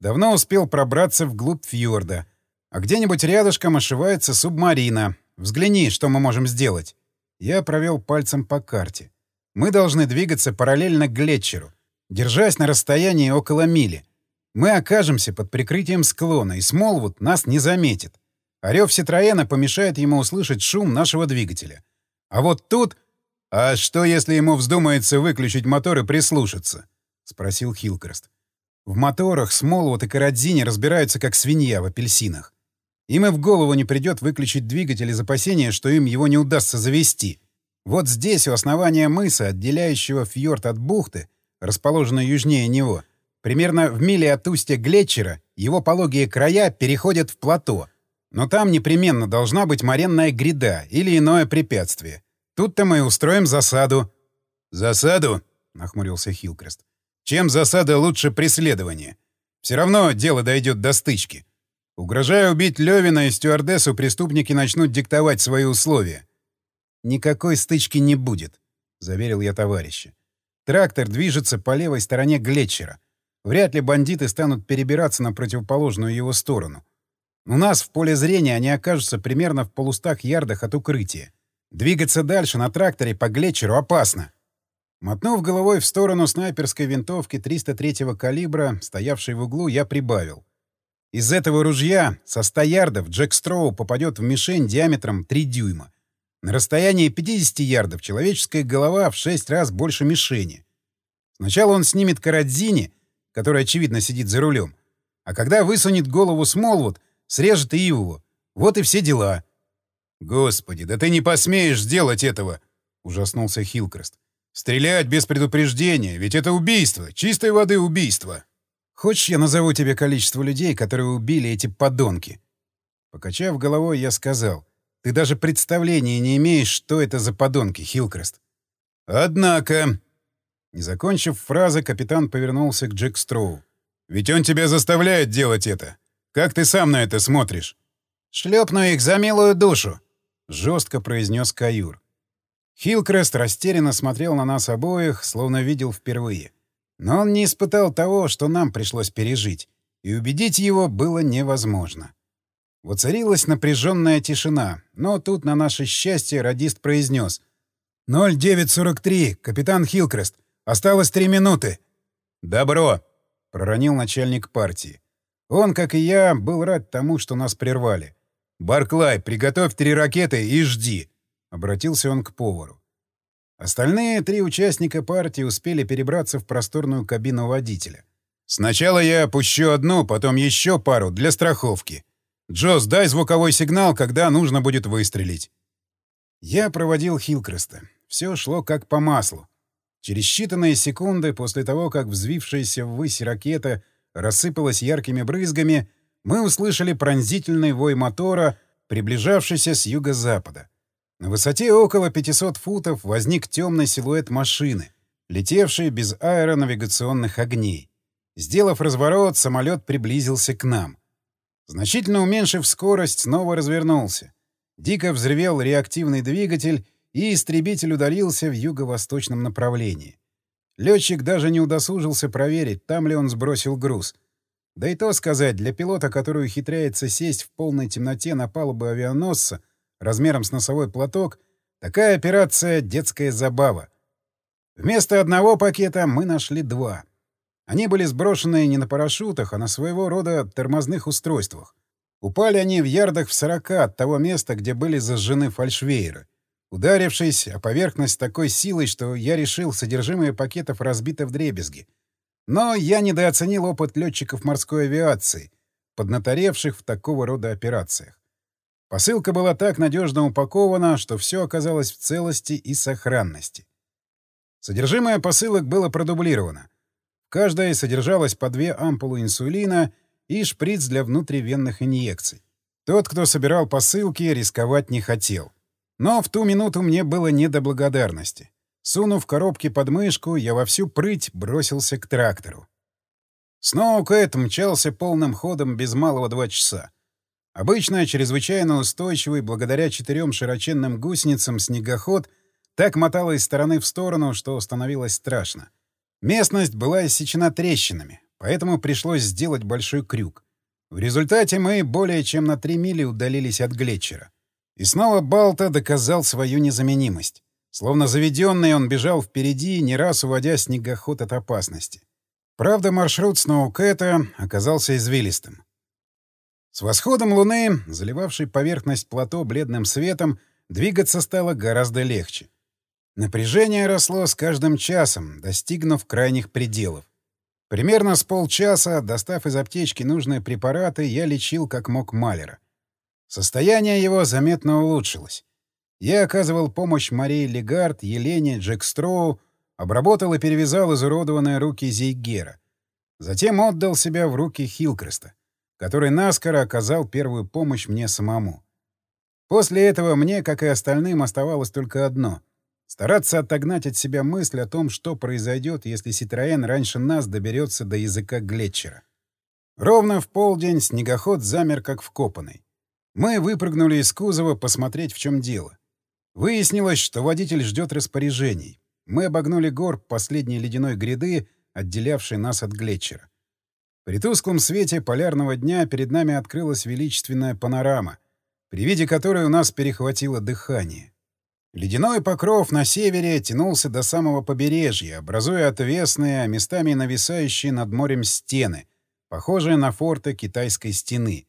давно успел пробраться вглубь фьорда. А где-нибудь рядышком ошивается субмарина. Взгляни, что мы можем сделать. Я провел пальцем по карте. Мы должны двигаться параллельно к Глетчеру, держась на расстоянии около мили. Мы окажемся под прикрытием склона, и Смолвуд нас не заметит. Орёв Ситроена помешает ему услышать шум нашего двигателя. А вот тут... — А что, если ему вздумается выключить мотор и прислушаться? — спросил Хилкрест. В моторах Смолвуд и Карадзини разбираются как свинья в апельсинах. Им и в голову не придет выключить двигатель из опасения, что им его не удастся завести. Вот здесь, у основания мыса, отделяющего фьорд от бухты, расположенной южнее него, примерно в миле от устья Глетчера, его пологие края переходят в плато — но там непременно должна быть моренная гряда или иное препятствие. Тут-то мы устроим засаду. «Засаду?» — нахмурился Хилкрест. «Чем засада лучше преследования? Все равно дело дойдет до стычки. Угрожая убить Левина и стюардессу, преступники начнут диктовать свои условия». «Никакой стычки не будет», — заверил я товарища. «Трактор движется по левой стороне Глетчера. Вряд ли бандиты станут перебираться на противоположную его сторону. У нас в поле зрения они окажутся примерно в полустах ярдах от укрытия. Двигаться дальше на тракторе по Глетчеру опасно. Мотнув головой в сторону снайперской винтовки 303-го калибра, стоявшей в углу, я прибавил. Из этого ружья со 100 ярдов Джек Строу попадет в мишень диаметром 3 дюйма. На расстоянии 50 ярдов человеческая голова в 6 раз больше мишени. Сначала он снимет Карадзини, который, очевидно, сидит за рулем, а когда высунет голову Смолвуд — Срежет и его. Вот и все дела. «Господи, да ты не посмеешь сделать этого!» — ужаснулся Хилкрест. «Стрелять без предупреждения, ведь это убийство, чистой воды убийство!» «Хочешь, я назову тебе количество людей, которые убили эти подонки?» Покачав головой, я сказал. Ты даже представления не имеешь, что это за подонки, Хилкрест. Однако... Не закончив фразы, капитан повернулся к Джек Строу. «Ведь он тебя заставляет делать это. Как ты сам на это смотришь?» «Шлепну их за милую душу», — жестко произнес Каюр. Хилкрест растерянно смотрел на нас обоих, словно видел впервые. Но он не испытал того, что нам пришлось пережить, и убедить его было невозможно. Воцарилась напряженная тишина, но тут, на наше счастье, радист произнес. «0943, капитан Хилкрест. Осталось три минуты». «Добро», — проронил начальник партии. Он, как и я, был рад тому, что нас прервали. «Барклай, приготовь три ракеты и жди», — обратился он к повару. Остальные три участника партии успели перебраться в просторную кабину водителя. «Сначала я опущу одну, потом еще пару для страховки», «Джос, дай звуковой сигнал, когда нужно будет выстрелить». Я проводил Хилкреста. Все шло как по маслу. Через считанные секунды после того, как взвившаяся ввысь ракета рассыпалась яркими брызгами, мы услышали пронзительный вой мотора, приближавшийся с юго-запада. На высоте около 500 футов возник темный силуэт машины, летевший без аэронавигационных огней. Сделав разворот, самолет приблизился к нам. Значительно уменьшив скорость, снова развернулся. Дико взревел реактивный двигатель, и истребитель удалился в юго-восточном направлении. Летчик даже не удосужился проверить, там ли он сбросил груз. Да и то сказать, для пилота, который ухитряется сесть в полной темноте на палубу авианосца размером с носовой платок, такая операция — детская забава. Вместо одного пакета мы нашли два — они были сброшены не на парашютах, а на своего рода тормозных устройствах. Упали они в ярдах в сорока от того места, где были зажжены фальшвейеры. Ударившись о поверхность такой силой, что я решил, содержимое пакетов разбито в дребезги. Но я недооценил опыт летчиков морской авиации, поднаторевших в такого рода операциях. Посылка была так надежно упакована, что все оказалось в целости и сохранности. Содержимое посылок было продублировано. Каждая содержалась по две ампулы инсулина и шприц для внутривенных инъекций. Тот, кто собирал посылки, рисковать не хотел. Но в ту минуту мне было не до благодарности. Сунув коробки под мышку, я во всю прыть бросился к трактору. Сноукэт мчался полным ходом без малого два часа. Обычно чрезвычайно устойчивый, благодаря четырем широченным гусеницам, снегоход так мотало из стороны в сторону, что становилось страшно. Местность была иссечена трещинами, поэтому пришлось сделать большой крюк. В результате мы более чем на три мили удалились от Глетчера. И снова Балта доказал свою незаменимость. Словно заведенный, он бежал впереди, не раз уводя снегоход от опасности. Правда, маршрут Сноукэта оказался извилистым. С восходом луны, заливавшей поверхность плато бледным светом, двигаться стало гораздо легче. Напряжение росло с каждым часом, достигнув крайних пределов. Примерно с полчаса, достав из аптечки нужные препараты, я лечил как мог Малера. Состояние его заметно улучшилось. Я оказывал помощь Марии Легард, Елене, Джек Строу, обработал и перевязал изуродованные руки Зейгера. Затем отдал себя в руки Хилкреста, который наскоро оказал первую помощь мне самому. После этого мне, как и остальным, оставалось только одно — Стараться отогнать от себя мысль о том, что произойдет, если Ситроен раньше нас доберется до языка Глетчера. Ровно в полдень снегоход замер как вкопанный. Мы выпрыгнули из кузова посмотреть, в чем дело. Выяснилось, что водитель ждет распоряжений. Мы обогнули гор последней ледяной гряды, отделявшей нас от Глетчера. При тусклом свете полярного дня перед нами открылась величественная панорама, при виде которой у нас перехватило дыхание. Ледяной покров на севере тянулся до самого побережья, образуя отвесные, местами нависающие над морем стены, похожие на форты китайской стены.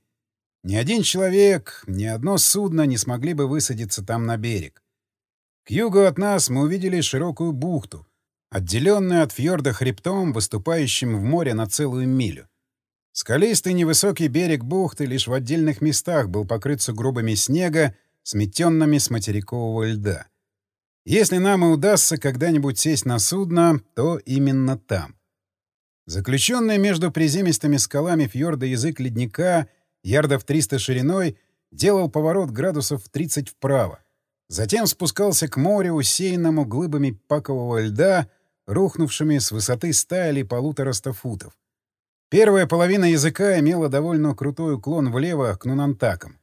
Ни один человек, ни одно судно не смогли бы высадиться там на берег. К югу от нас мы увидели широкую бухту, отделенную от фьорда хребтом, выступающим в море на целую милю. Скалистый невысокий берег бухты лишь в отдельных местах был покрыт сугробами снега, сметенными с материкового льда. Если нам и удастся когда-нибудь сесть на судно, то именно там. Заключенный между приземистыми скалами фьорда язык ледника, ярдов 300 шириной, делал поворот градусов 30 вправо. Затем спускался к морю, усеянному глыбами пакового льда, рухнувшими с высоты ста или полутораста футов. Первая половина языка имела довольно крутой уклон влево к Нунантакам.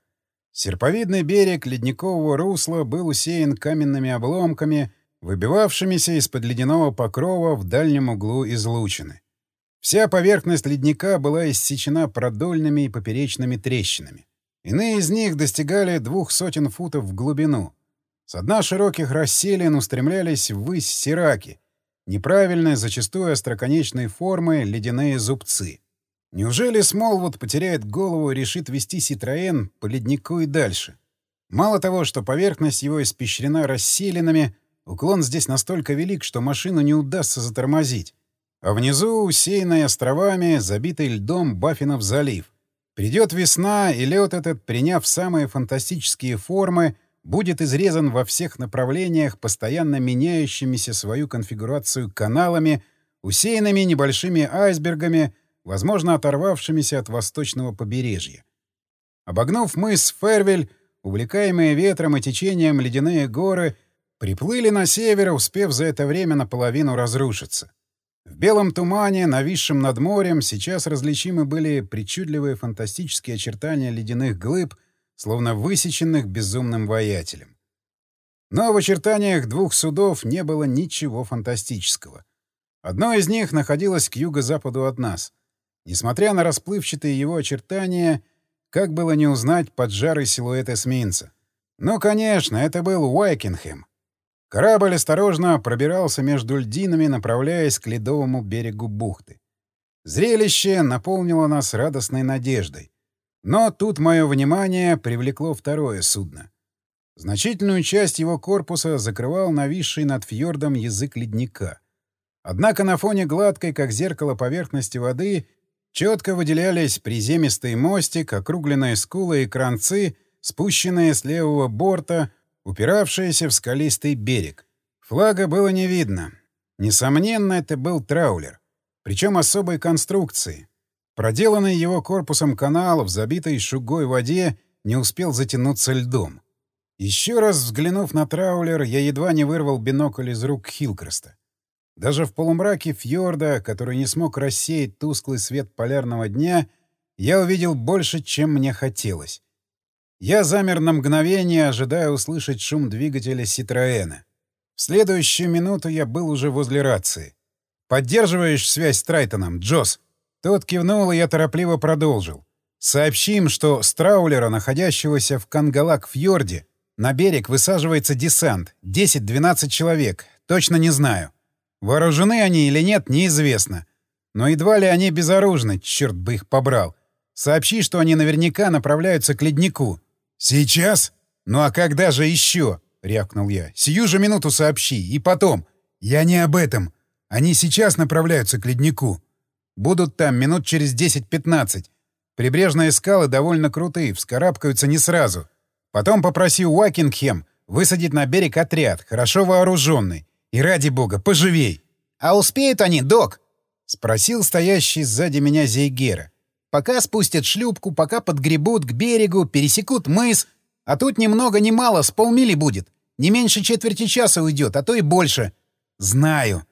Серповидный берег ледникового русла был усеян каменными обломками, выбивавшимися из-под ледяного покрова в дальнем углу излучины. Вся поверхность ледника была иссечена продольными и поперечными трещинами. Иные из них достигали двух сотен футов в глубину. С дна широких расселин устремлялись ввысь сираки, неправильные, зачастую остроконечной формы ледяные зубцы. Неужели Смолвуд потеряет голову и решит вести Ситроен по леднику и дальше? Мало того, что поверхность его испещрена расселинами, уклон здесь настолько велик, что машину не удастся затормозить. А внизу, усеянный островами, забитый льдом Баффинов залив. Придет весна, и лед этот, приняв самые фантастические формы, будет изрезан во всех направлениях, постоянно меняющимися свою конфигурацию каналами, усеянными небольшими айсбергами, возможно, оторвавшимися от восточного побережья. Обогнув мыс Фервель, увлекаемые ветром и течением ледяные горы приплыли на север, успев за это время наполовину разрушиться. В белом тумане, нависшем над морем, сейчас различимы были причудливые фантастические очертания ледяных глыб — словно высеченных безумным воятелем. Но в очертаниях двух судов не было ничего фантастического. Одно из них находилось к юго-западу от нас. Несмотря на расплывчатые его очертания, как было не узнать поджарый силуэт эсминца. Ну, конечно, это был Уайкенхэм. Корабль осторожно пробирался между льдинами, направляясь к ледовому берегу бухты. Зрелище наполнило нас радостной надеждой. Но тут мое внимание привлекло второе судно. Значительную часть его корпуса закрывал нависший над фьордом язык ледника. Однако на фоне гладкой, как зеркало поверхности воды, четко выделялись приземистый мостик, округленные скулы и кранцы, спущенные с левого борта, упиравшиеся в скалистый берег. Флага было не видно. Несомненно, это был траулер. Причем особой конструкции, Проделанный его корпусом канал в забитой шугой воде не успел затянуться льдом. Еще раз взглянув на траулер, я едва не вырвал бинокль из рук Хилкреста. Даже в полумраке фьорда, который не смог рассеять тусклый свет полярного дня, я увидел больше, чем мне хотелось. Я замер на мгновение, ожидая услышать шум двигателя Ситроэна. В следующую минуту я был уже возле рации. «Поддерживаешь связь с Трайтоном, Джосс?» Тот кивнул, и я торопливо продолжил. «Сообщим, что с траулера, находящегося в Кангалак-фьорде, на берег высаживается десант. 10-12 человек. Точно не знаю. Вооружены они или нет, неизвестно. Но едва ли они безоружны, черт бы их побрал. Сообщи, что они наверняка направляются к леднику». «Сейчас? Ну а когда же еще?» — рявкнул я. «Сию же минуту сообщи. И потом. Я не об этом. Они сейчас направляются к леднику». Будут там минут через 10-15. Прибрежные скалы довольно крутые, вскарабкаются не сразу. Потом попроси Уакингхем высадить на берег отряд, хорошо вооруженный. И ради бога, поживей. — А успеют они, док? — спросил стоящий сзади меня Зейгера. — Пока спустят шлюпку, пока подгребут к берегу, пересекут мыс. А тут ни много ни мало, с полмили будет. Не меньше четверти часа уйдет, а то и больше. — Знаю.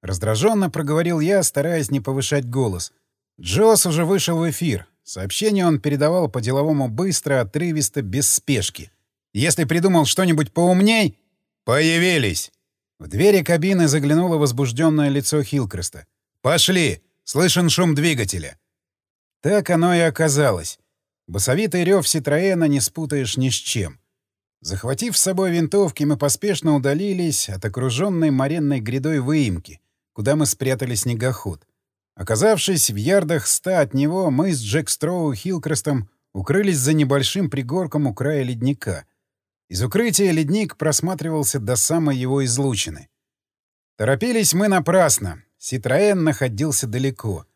Раздраженно проговорил я, стараясь не повышать голос. Джос уже вышел в эфир. Сообщение он передавал по-деловому быстро, отрывисто, без спешки. «Если придумал что-нибудь поумней...» «Появились!» В двери кабины заглянуло возбужденное лицо Хилкреста. «Пошли! Слышен шум двигателя!» Так оно и оказалось. Басовитый рев Ситроена не спутаешь ни с чем. Захватив с собой винтовки, мы поспешно удалились от окруженной моренной грядой выемки, куда мы спрятали снегоход. Оказавшись в ярдах ста от него, мы с Джек Строу и Хилкрестом укрылись за небольшим пригорком у края ледника. Из укрытия ледник просматривался до самой его излучины. Торопились мы напрасно. Ситроен находился далеко.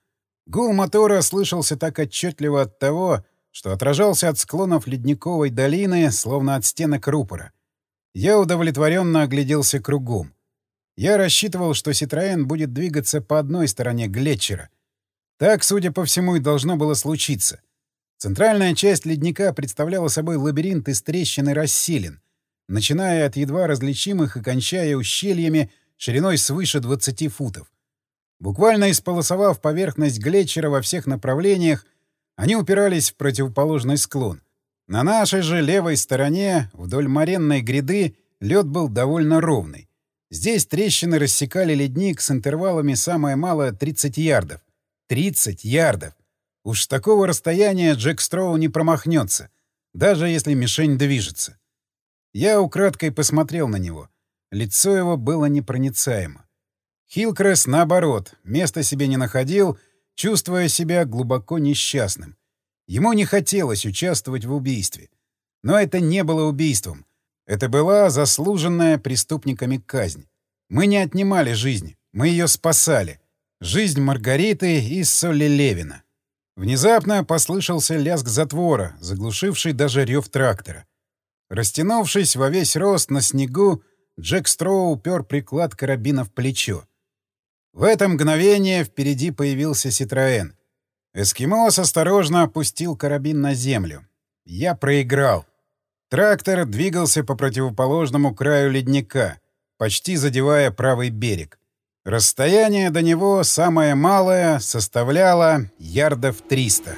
Гул мотора слышался так отчетливо от того, что отражался от склонов ледниковой долины, словно от стенок рупора. Я удовлетворенно огляделся кругом. Я рассчитывал, что Ситроен будет двигаться по одной стороне Глетчера. Так, судя по всему, и должно было случиться. Центральная часть ледника представляла собой лабиринт из трещин и расселин, начиная от едва различимых и кончая ущельями шириной свыше 20 футов. Буквально исполосовав поверхность глетчера во всех направлениях, они упирались в противоположный склон. На нашей же левой стороне, вдоль моренной гряды, лед был довольно ровный. Здесь трещины рассекали ледник с интервалами самое малое 30 ярдов. 30 ярдов! Уж с такого расстояния Джек Строу не промахнется, даже если мишень движется. Я украдкой посмотрел на него. Лицо его было непроницаемо. Хилкресс, наоборот, места себе не находил, чувствуя себя глубоко несчастным. Ему не хотелось участвовать в убийстве. Но это не было убийством. Это была заслуженная преступниками казнь. Мы не отнимали жизнь, мы ее спасали. Жизнь Маргариты и Соли Левина. Внезапно послышался лязг затвора, заглушивший даже рев трактора. Растянувшись во весь рост на снегу, Джек Строу упер приклад карабина в плечо. В это мгновение впереди появился Ситроэн. Эскимос осторожно опустил карабин на землю. Я проиграл. Трактор двигался по противоположному краю ледника, почти задевая правый берег. Расстояние до него, самое малое, составляло ярдов 300.